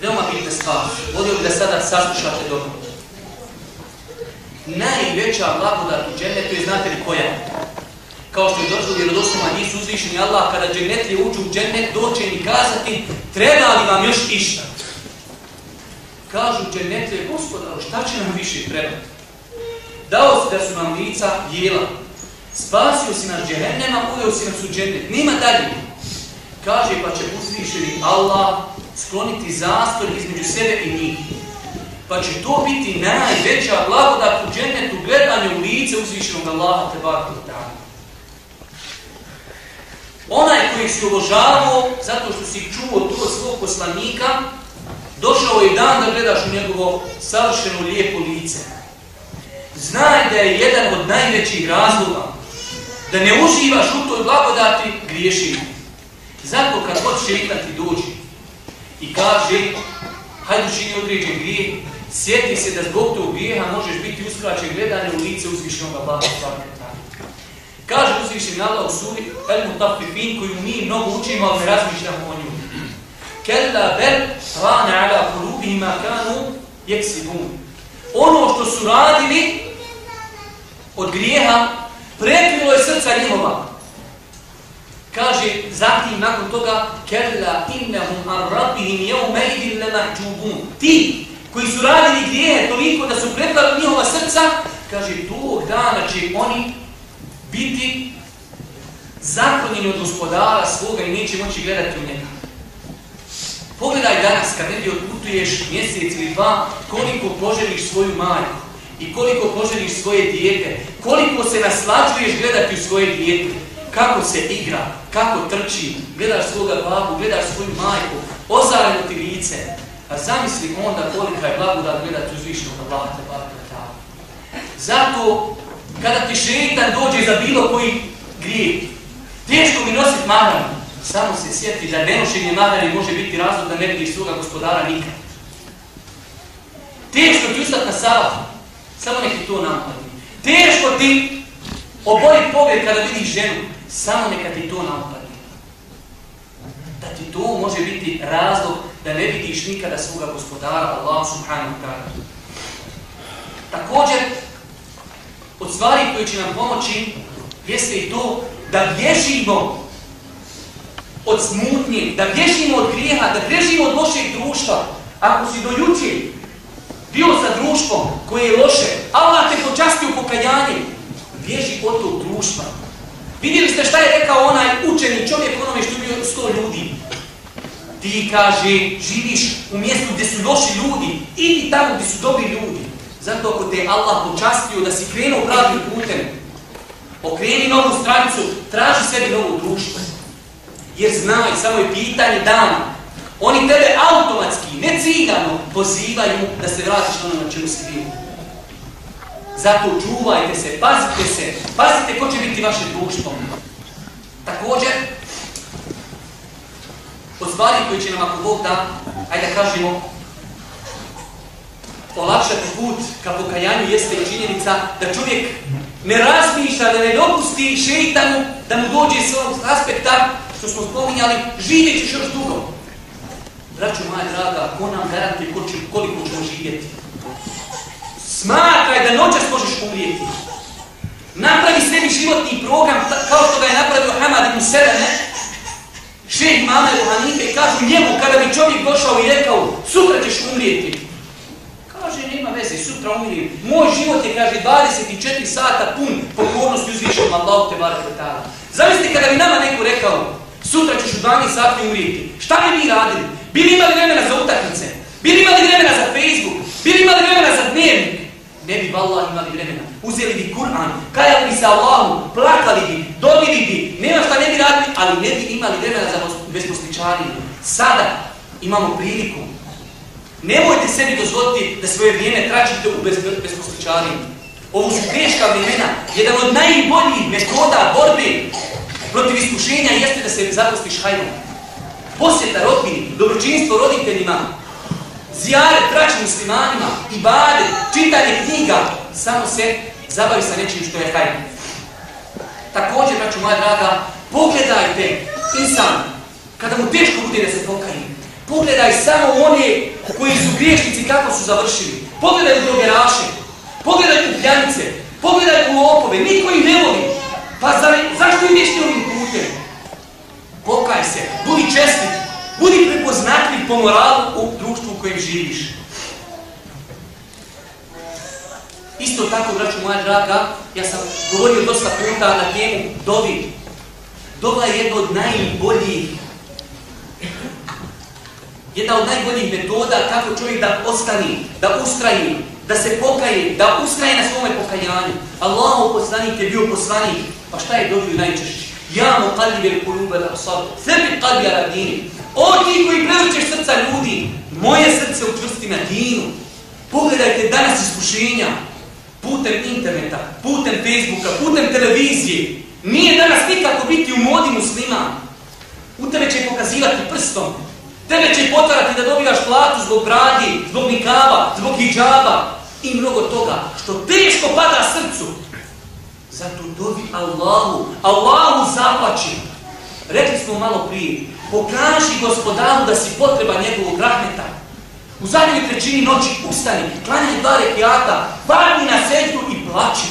veoma bitna stvar. Volio bih da sada saslušate dobro. Najveća blagodat u džennetu je, znate li koja? Kao što je došlo u vjerodostima nisu uzvišeni Allah, kada džennetlije uđu u džennet, doće im kazati, treba li vam još išta? Kažu džennetlije, gospodaro, šta će nam više trebati? Dao se da su nam lica jela, Spasio si nas džehennema, uveo si nas u džennet. Nima dalje. Kaže pa će uzvišeni Allah skloniti zastor između sebe i njih. Pa će to biti najveća blagodat u džennetu gledanje u lice uzvišenog Allaha te barku dana. Onaj koji si obožavao zato što si čuo to svog poslanika, došao je dan da gledaš u njegovo savršeno lijepo lice. Znaj da je jedan od najvećih razloga da ne uživaš u toj blagodati, griješi. Zato kad god šeitan ti dođe i kaže, hajde učini određen grijeh, sjeti se da zbog tog grijeha možeš biti uskraćen gledanje u lice uzvišenog Allaha Kaže uzvišen Allah u suri, El Mutafifin, koju mi mnogo učimo, ali ne razmišljamo o nju. Kella bel rane ala kurubihima kanu jeksibun. Ono što su radili od grijeha, prekrilo je srca njihova. Kaže, zatim, nakon toga, kella innahum ar rabbihim jevme idin lemahđubun. Ti, koji su radili grijehe toliko da su prekrali njihova srca, kaže, tog dana će oni biti zaklonjeni od gospodara svoga i neće moći gledati u njega. Pogledaj danas, kad negdje odputuješ mjesec ili dva, koliko poželiš svoju majku i koliko poželiš svoje dijete, koliko se naslađuješ gledati u svoje dijete, kako se igra, kako trči, gledaš svoga babu, gledaš svoju majku, ozareno ti lice, a zamisli onda kolika je blagodat gledati uzvišnog Allaha te baraka Zato, kada ti šeitan dođe za bilo koji grijeh, teško mi nosit mahran, samo se sjeti da nenošenje mahrani može biti razlog da ne vidiš svoga gospodara nikad. Teško ti ustati na sabat, Samo neki to napadni. Teško ti oboji pogled kada vidiš ženu. Samo neka ti to napadni. Da ti to može biti razlog da ne vidiš nikada svoga gospodara, Allah subhanahu wa ta'ala. Također, od stvari koje će nam pomoći, jeste i to da bježimo od smutnje, da bježimo od grijeha, da bježimo od lošeg društva. Ako si do juče bio sa društvom koje je loše, Allah te počasti u pokajanje, bježi od tog društva. Vidjeli ste šta je rekao onaj učeni čovjek onome što je bio sto ljudi? Ti kaže, živiš u mjestu gdje su loši ljudi, idi tamo gdje su dobri ljudi. Zato ako te Allah počastio da si krenuo pravim putem, okreni novu stranicu, traži sebi novu društvo. Jer znaj, samo je pitanje dana, Oni tebe automatski, ne pozivaju da se vratiš ono na čemu si bio. Zato čuvajte se, pazite se, pazite ko će biti vaše društvo. Također, od stvari koje će nam ako Bog da, ajde da kažemo, olakšati put ka pokajanju jeste i činjenica da čovjek ne razmišlja, da ne dopusti šeitanu da mu dođe s ovog aspekta što smo spominjali, živjet ćeš još dugo. Braćo moja draga, ko nam garantuje koliko ćemo živjeti? Smatraj da noćas možeš umrijeti. Napravi sebi životni program kao što ga je napravio Hamad ibn Selene, šeh mame u i kažu njemu kada bi čovjek došao i rekao sutra ćeš umrijeti. Kaže, nema veze, sutra umirim. Moj život je, kaže, 24 sata pun pokornosti uzvišenom Allahu te barak ta'ala. Zamislite kada bi nama neko rekao sutra ćeš u 12 sati umrijeti. Šta bi mi radili? Bili imali vremena za utakmice? Bili imali vremena za Facebook? Bili imali vremena za dnevnik? Ne bi vallah imali vremena. Uzeli bi Kur'an, kajali bi se Allahu, plakali bi, dobili bi, nema šta ne bi radili, ali ne bi imali vremena za besposličanje. Sada imamo priliku. Nemojte sebi dozvoliti da svoje vrijeme tračite u besposličanje. Ovo su teška vremena. Jedan od najboljih metoda borbe protiv iskušenja jeste da se zapostiš hajnom. Posjeta rodbini, dobročinstvo roditeljima, zijare, trači muslimanima, i čitanje knjiga, samo se zabavi sa nečim što je hajde. Također, braću moja draga, pogledajte insan, kada mu teško bude da se pokaje, pogledaj samo one koji su griješnici kako su završili. Pogledaj u drogeraše, pogledaj u pljanice, pogledaj u lopove, niko ih ne voli. Pa za, zašto ideš ti ovim putem? Pokaj se, budi čestit, budi prepoznatljiv po moralu u društvu u kojem živiš. Isto tako, braću moja draga, ja sam govorio dosta puta na temu dovi. Dova je jedna od najboljih jedna od najboljih metoda kako čovjek da ostani, da ustraji, da se pokaje, da ustraje na svome pokajanju. Allah poslanik je bio poslanik, pa šta je dobio najčešće? Ja mu kalbi vel kulube da sebi kalbi ala dini. O ti koji prevrćeš srca ljudi, moje srce učvrsti na dinu. Pogledajte danas iskušenja, putem interneta, putem Facebooka, putem televizije. Nije danas nikako biti u modi muslima. U tebe će pokazivati prstom. Tebe će potvarati da dobivaš platu zbog bradi, zbog nikava, zbog hijjaba i mnogo toga što teško pada srcu. Zato dobi Allahu, Allahu zaplaći. Rekli smo malo prije, pokaži gospodaru da si potreba njegovog rahmeta. U zadnjoj trećini noći ustani, klanjaj dva rekiata, padni na seđu i plaći.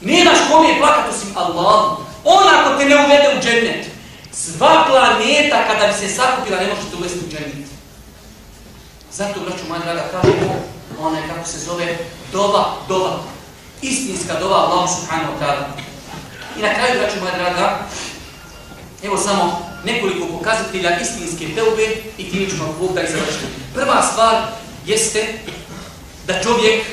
Nemaš kome je plakat osim Allahu. On ako te ne uvede u džennet, sva planeta kada bi se sakupila ne možete uvesti u džennet. Zato, braću moja draga, kažemo, ona je kako se zove, doba, doba. Istinska dova Allah subhanahu wa ta'ala. I na kraju, braću moja draga, evo samo nekoliko pokazatelja istinske teube i tim ćemo Bog da. Prva stvar jeste da čovjek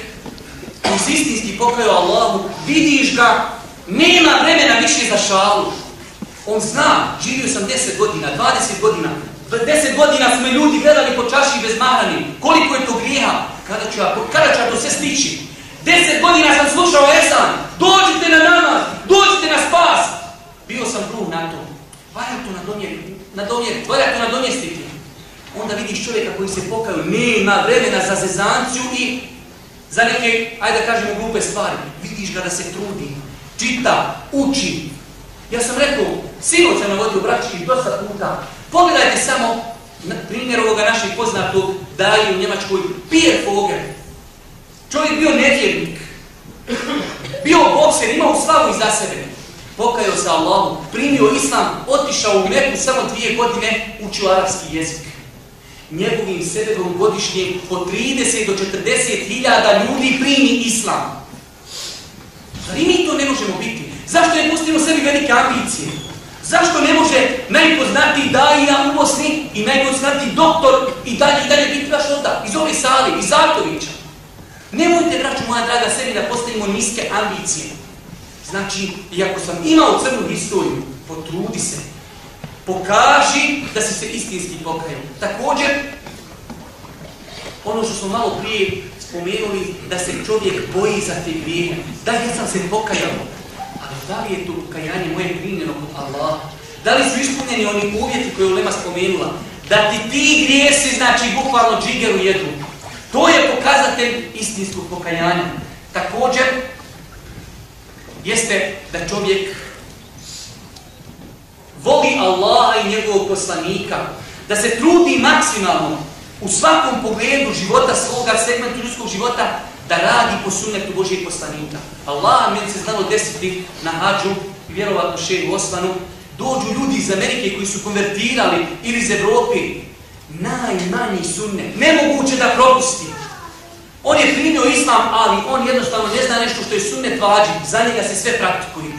koji se istinski pokaju Allahu, vidiš ga, nema vremena više za šalu. On zna, živio sam 10 godina, 20 godina, 10 godina smo ljudi gledali po čaši bez mahrani. Koliko je to grijeha? Kada ću ja, kada ću ja to sve stići? 10 godina sam slušao Esan, dođite na namaz, dođite na spas. Bio sam druh na to. Valja to nadonijeti, nadonijeti, valja to nadonijestiti. Onda vidiš čovjeka koji se pokaju, nema vremena za zezanciju i za neke, ajde da kažemo, glupe stvari. Vidiš ga da se trudi, čita, uči. Ja sam rekao, sinoć sam navodio braći dosta puta. Pogledajte samo na primjer ovoga našeg poznatog daju u Njemačkoj, Pierre Fogel. Čovjek bio nevjernik. Bio bokser, imao slavu iza sebe. Pokajao se Allahu, primio islam, otišao u Meku samo dvije godine, učio arapski jezik. Njegovim sebebom godišnje po 30 do 40 hiljada ljudi primi islam. Zar i mi to ne možemo biti? Zašto je pustimo sebi velike ambicije? Zašto ne može najpoznatiji daija u Bosni i najpoznatiji doktor i dalje i dalje biti vaš onda, iz ove sali, iz Zatovića? Nemojte, braću moja draga, sebi da postavimo niske ambicije. Znači, iako sam imao crnu historiju, potrudi se. Pokaži da si se istinski pokajao. Također, ono što smo malo prije spomenuli, da se čovjek boji za te grijehe. Da, ja sam se pokajao. Ali da li je to pokajanje moje primljeno kod Allah? Da li su ispunjeni oni uvjeti koje je Ulema spomenula? Da ti ti grijesi, znači, bukvalno džigeru jedu. To je pokazatelj istinskog pokajanja. Također, jeste da čovjek voli Allaha i njegovog poslanika, da se trudi maksimalno u svakom pogledu života svoga segmentu ljudskog života da radi po sunnetu Božijeg poslanika. Allah meni se znalo desiti na hađu i vjerovatno še u Osmanu, dođu ljudi iz Amerike koji su konvertirali ili iz Evrope, najmanji sunnet. nemoguće da propusti. On je primio islam, ali on jednostavno ne zna nešto što je sunnet vađi, za njega se sve praktikuje.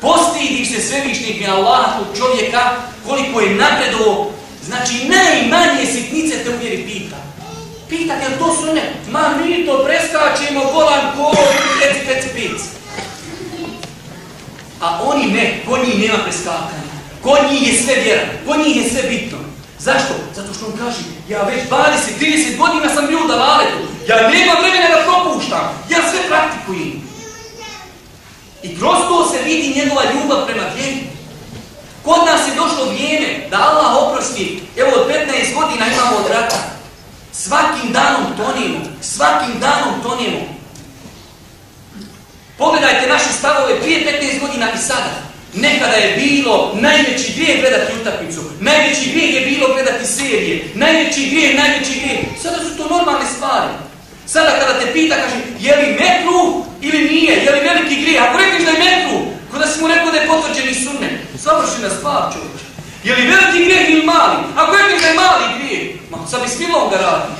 Postidiš se svevišnjeg i Allahog čovjeka koliko je napredovo, znači najmanje sitnice te uvjeri pita. Pita, je to sunnet? Ma mi to preskačemo, volan ko, pec, pec, pec. A oni ne, kod njih nema preskakanja. Kod njih je sve vjera, kod njih je sve bitno. Zašto? Zato što on kaže, ja već 20-30 godina sam bio u Dalaletu, ja nemam vremena da propuštam, ja sve praktikujem. I kroz to se vidi njegova ljubav prema vjeri. Kod nas je došlo vrijeme da Allah oprosti, evo od 15 godina imamo od rata. Svakim danom tonimo, svakim danom tonimo. Pogledajte naše stavove prije 15 godina i sada. Nekada je bilo najveći grijeh gledati utakmicu, najveći grijeh je bilo gledati serije, najveći grijeh, najveći grijeh. Sada su to normalne stvari. Sada kada te pita, kaže, je li metru ili nije, je li veliki grijeh? Ako rekliš da je metru, kada si mu rekao da je potvrđeni sunne, savršena stvar čovječ. Je li veliki grijeh ili mali? Ako rekliš da je mali grijeh, ma sad bi smilo ga radi.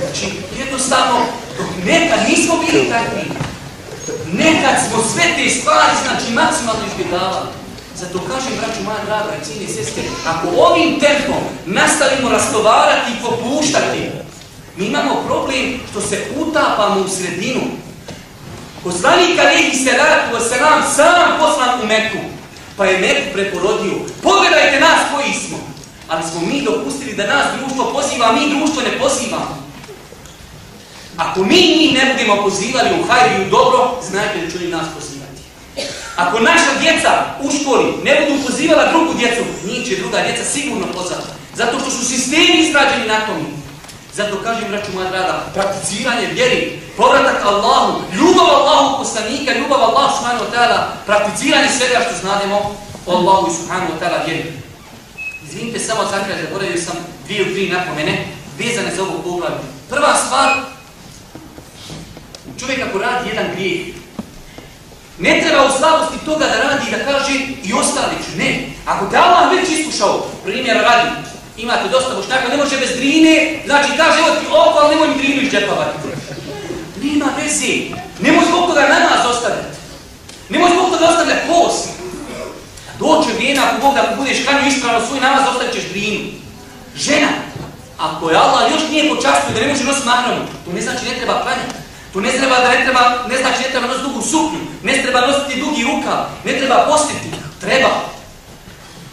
Znači, jednostavno, nekad nismo bili takvi. Nekad smo sve te stvari, znači, maksimalno izbjegavali. Zato kažem, braću moja draga i cijene ako ovim tempom nastavimo rastovarati i popuštati, mi imamo problem što se utapamo u sredinu. Poslanik Alihi se ratu se nam sam poslan u Meku, pa je Meku preporodio. Pogledajte nas koji smo. Ali smo mi dopustili da nas društvo poziva, a mi društvo ne pozivamo. Ako mi njih ne budemo pozivali u hajri i u dobro, znajte da će nas pozivati. Ako naša djeca u školi ne budu pozivala drugu djecu, njih će druga djeca sigurno pozvati. Zato što su sistemi izrađeni na tom. Zato kažem, braću moja draga, prakticiranje vjeri, povratak Allahu, ljubav Allahu poslanika, ljubav Allahu subhanahu wa ta'ala, prakticiranje svega što znademo o Allahu subhanahu wa ta'ala vjeri. Izvinite samo za kraj, zaboravio sam dvije u tri napomene, vezane za ovog poglavlja. Prva stvar, čovjek ako radi jedan grijeh, ne treba u slabosti toga da radi i da kaže i ostali ću. Ne. Ako te Allah već iskušao, primjer radi, imate dosta bošnjaka, ne može bez drine, znači kaže, evo ti ovo, ali nemoj mi drinu iz džepa vati. Nima veze. Nemoj zbog toga namaz ostavljati. Nemoj zbog toga ostavljati post. Doće vrijeme, ako Bog da budeš kanju ispravno svoj namaz, ostavit ćeš drinu. Žena, ako je Allah još nije počastio da ne može nositi mahramu, to ne znači ne treba klanjati. To ne treba da ne treba, ne znači ne treba nositi dugu suknju, ne treba nositi dugi rukav, ne treba postiti, treba.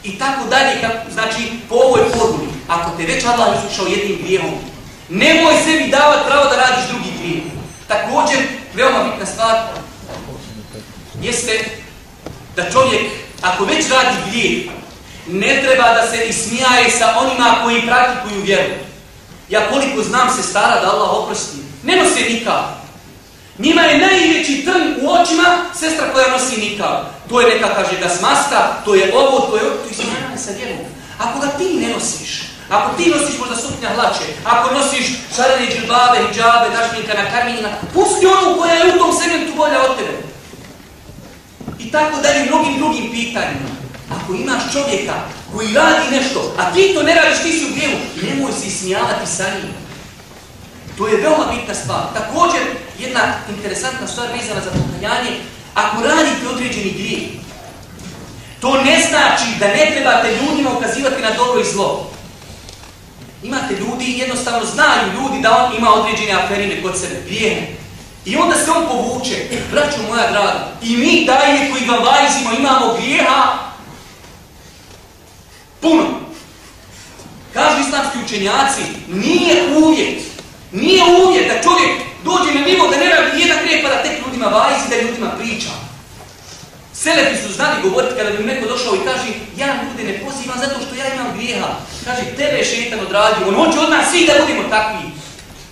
I tako dalje, znači po ovoj formuli, ako te već Allah iskušao jednim grijehom, nemoj sebi davati pravo da radiš drugi grijeh. Također, veoma bitna stvar, jeste da čovjek, ako već radi grijeh, ne treba da se ismijaje sa onima koji praktikuju vjeru. Ja koliko znam se stara da Allah oprosti, ne nose nikad. Njima je najveći trn u očima sestra koja nosi nikav. To je neka, kaže, da smaska, to je ovo, to je ovo, to je sa vjerom. Ako ga ti ne nosiš, ako ti nosiš možda suknja hlače, ako nosiš šarene džilbabe, hijabe, dažnika na karminina, pusti onu koja je u tom segmentu bolja od tebe. I tako dalje mnogim drugim pitanjima. Ako imaš čovjeka koji radi nešto, a ti to ne radiš, ti si u grijevu, nemoj se ismijavati sa njim. To je veoma bitna stvar. Također, jedna interesantna stvar vezana za pokajanje, ako radite određeni grijeh, to ne znači da ne trebate ljudima ukazivati na dobro i zlo. Imate ljudi, jednostavno znaju ljudi da on ima određene aferine kod sebe, grijehe. I onda se on povuče, braću moja draga, i mi daje koji ga vajzimo imamo grijeha, puno. Kažu islamski učenjaci, nije uvjet, nije uvjet da čovjek dođe na nivo da ne radi jedan grijeh pa da tek ljudima vajzi, da ljudima priča. Selefi su znali govoriti kada bi neko došao i kaže ja ljude ne pozivam zato što ja imam grijeha. Kaže, tebe je šetan odradio, on hoće od nas svi da budemo takvi.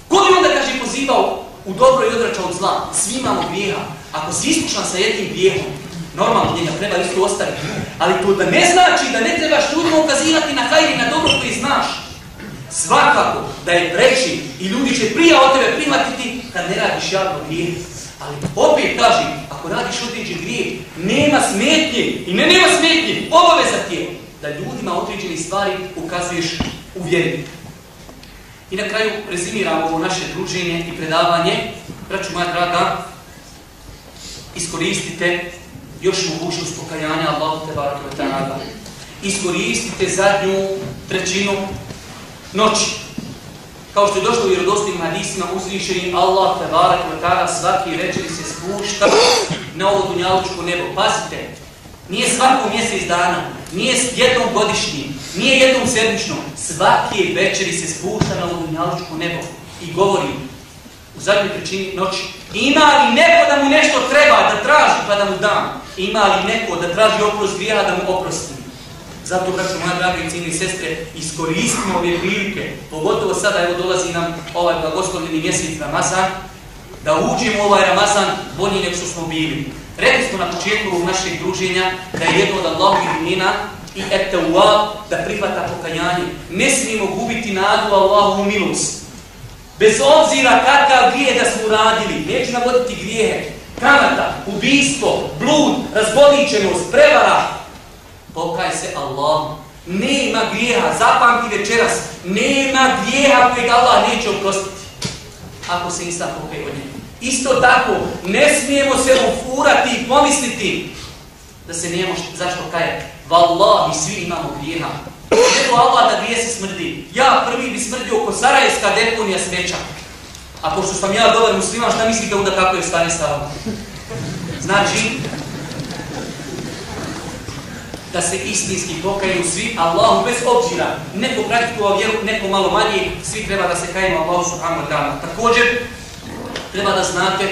Ko bi onda, kaže, pozivao u dobro i odračao od zla? Svi imamo grijeha. Ako si iskušan sa jednim grijehom, normalno njega treba isto ostaviti. Ali to da ne znači da ne trebaš ljudima ukazivati na hajri, na dobro koji znaš. Svakako da je preći i ljudi će prija od tebe primatiti kad ne radiš javno grijeh. Ali opet kaži, ako radiš određen grijeh, nema smetnje i ne nema smetnje, obaveza ti je da ljudima određene stvari ukazuješ u vjeri. I na kraju rezimiramo ovo naše druženje i predavanje. Braću moja draga, iskoristite još mogućnost pokajanja Allahu te barake. Iskoristite zadnju trećinu noći. Kao što je došlo u vjerodostim hadisima uzvišeni Allah te barake wa ta'ala svaki večeri se spušta na ovo dunjalučko nebo. Pazite, nije svako mjesec dana, nije jednom godišnji, nije jednom sedmičnom. Svaki večeri se spušta na ovo dunjalučko nebo i govori u zadnjoj trećini noći ima li neko da mu nešto treba da traži pa da mu dam? Ima li neko da traži oprost grijeha da mu oprostim? Zato, braćo moja draga i cijeni sestre, iskoristimo ove prilike, pogotovo sada, evo dolazi nam ovaj blagoslovljeni mjesec Ramazan, da uđemo u ovaj Ramazan bolji nego što smo bili. Rekli smo na početku ovog našeg druženja da je jedno od Allahovih imena i etawab da prihvata pokajanje. Ne smijemo gubiti nadu Allahovu milost. Bez obzira kakav grije da smo uradili, neću navoditi grijehe, kamata, ubijstvo, blud, razboličenost, prevara, pokaj se Allah. Nema grijeha, zapamti večeras, nema grijeha kojeg Allah neće oprostiti. Ako se insta pokaj od njega. Isto tako, ne smijemo se ufurati i pomisliti da se nijemo zašto kaje. Wallahi, svi imamo grijeha. Nego Allah da grije se smrdi. Ja prvi bi smrdio oko Sarajevska deponija smeća. A pošto sam ja dobar musliman, šta mislite onda kako je stane stavljeno? Znači, da se istinski pokaju svi Allahu bez obzira. Neko praktikova vjeru, neko malo manje, svi treba da se kajemo Allahu subhanahu wa ta'ala. Također, treba da znate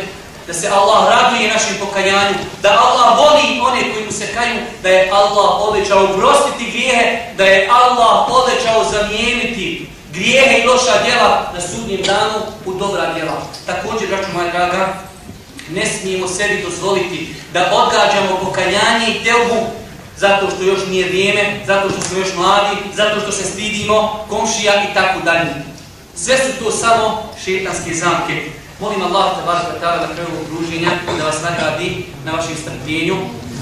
da se Allah raduje našem pokajanju, da Allah voli one koji mu se kaju, da je Allah obećao oprostiti grijehe, da je Allah obećao zamijeniti grijehe i loša djela na sudnjem danu u dobra djela. Također, braću moja draga, ne smijemo sebi dozvoliti da odgađamo pokajanje i teubu zato što još nije vrijeme, zato što smo još mladi, zato što se stidimo, komšija i tako dalje. Sve su to samo šetanske zamke. Molim Allah te barak vatala na kraju druženja da vas nagradi na vašem strpljenju.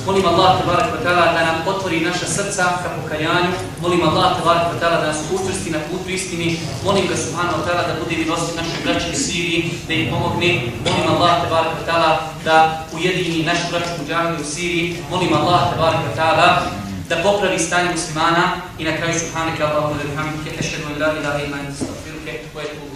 Molim Allah te barak vatala da nam otvori naša srca ka pokajanju. Molim Allah te barak vatala da nas učvrsti na putu istini. Molim ga subhanahu wa ta'ala da bude vinosti našoj braći u Siriji, da im pomogne. Molim Allah te barak vatala da ujedini našu braću u u Siriji. Molim Allah te barak vatala da popravi stanje muslimana i na kraju subhanaka Allahu wa bihamdika ashhadu an la ilaha illa anta astaghfiruka wa atubu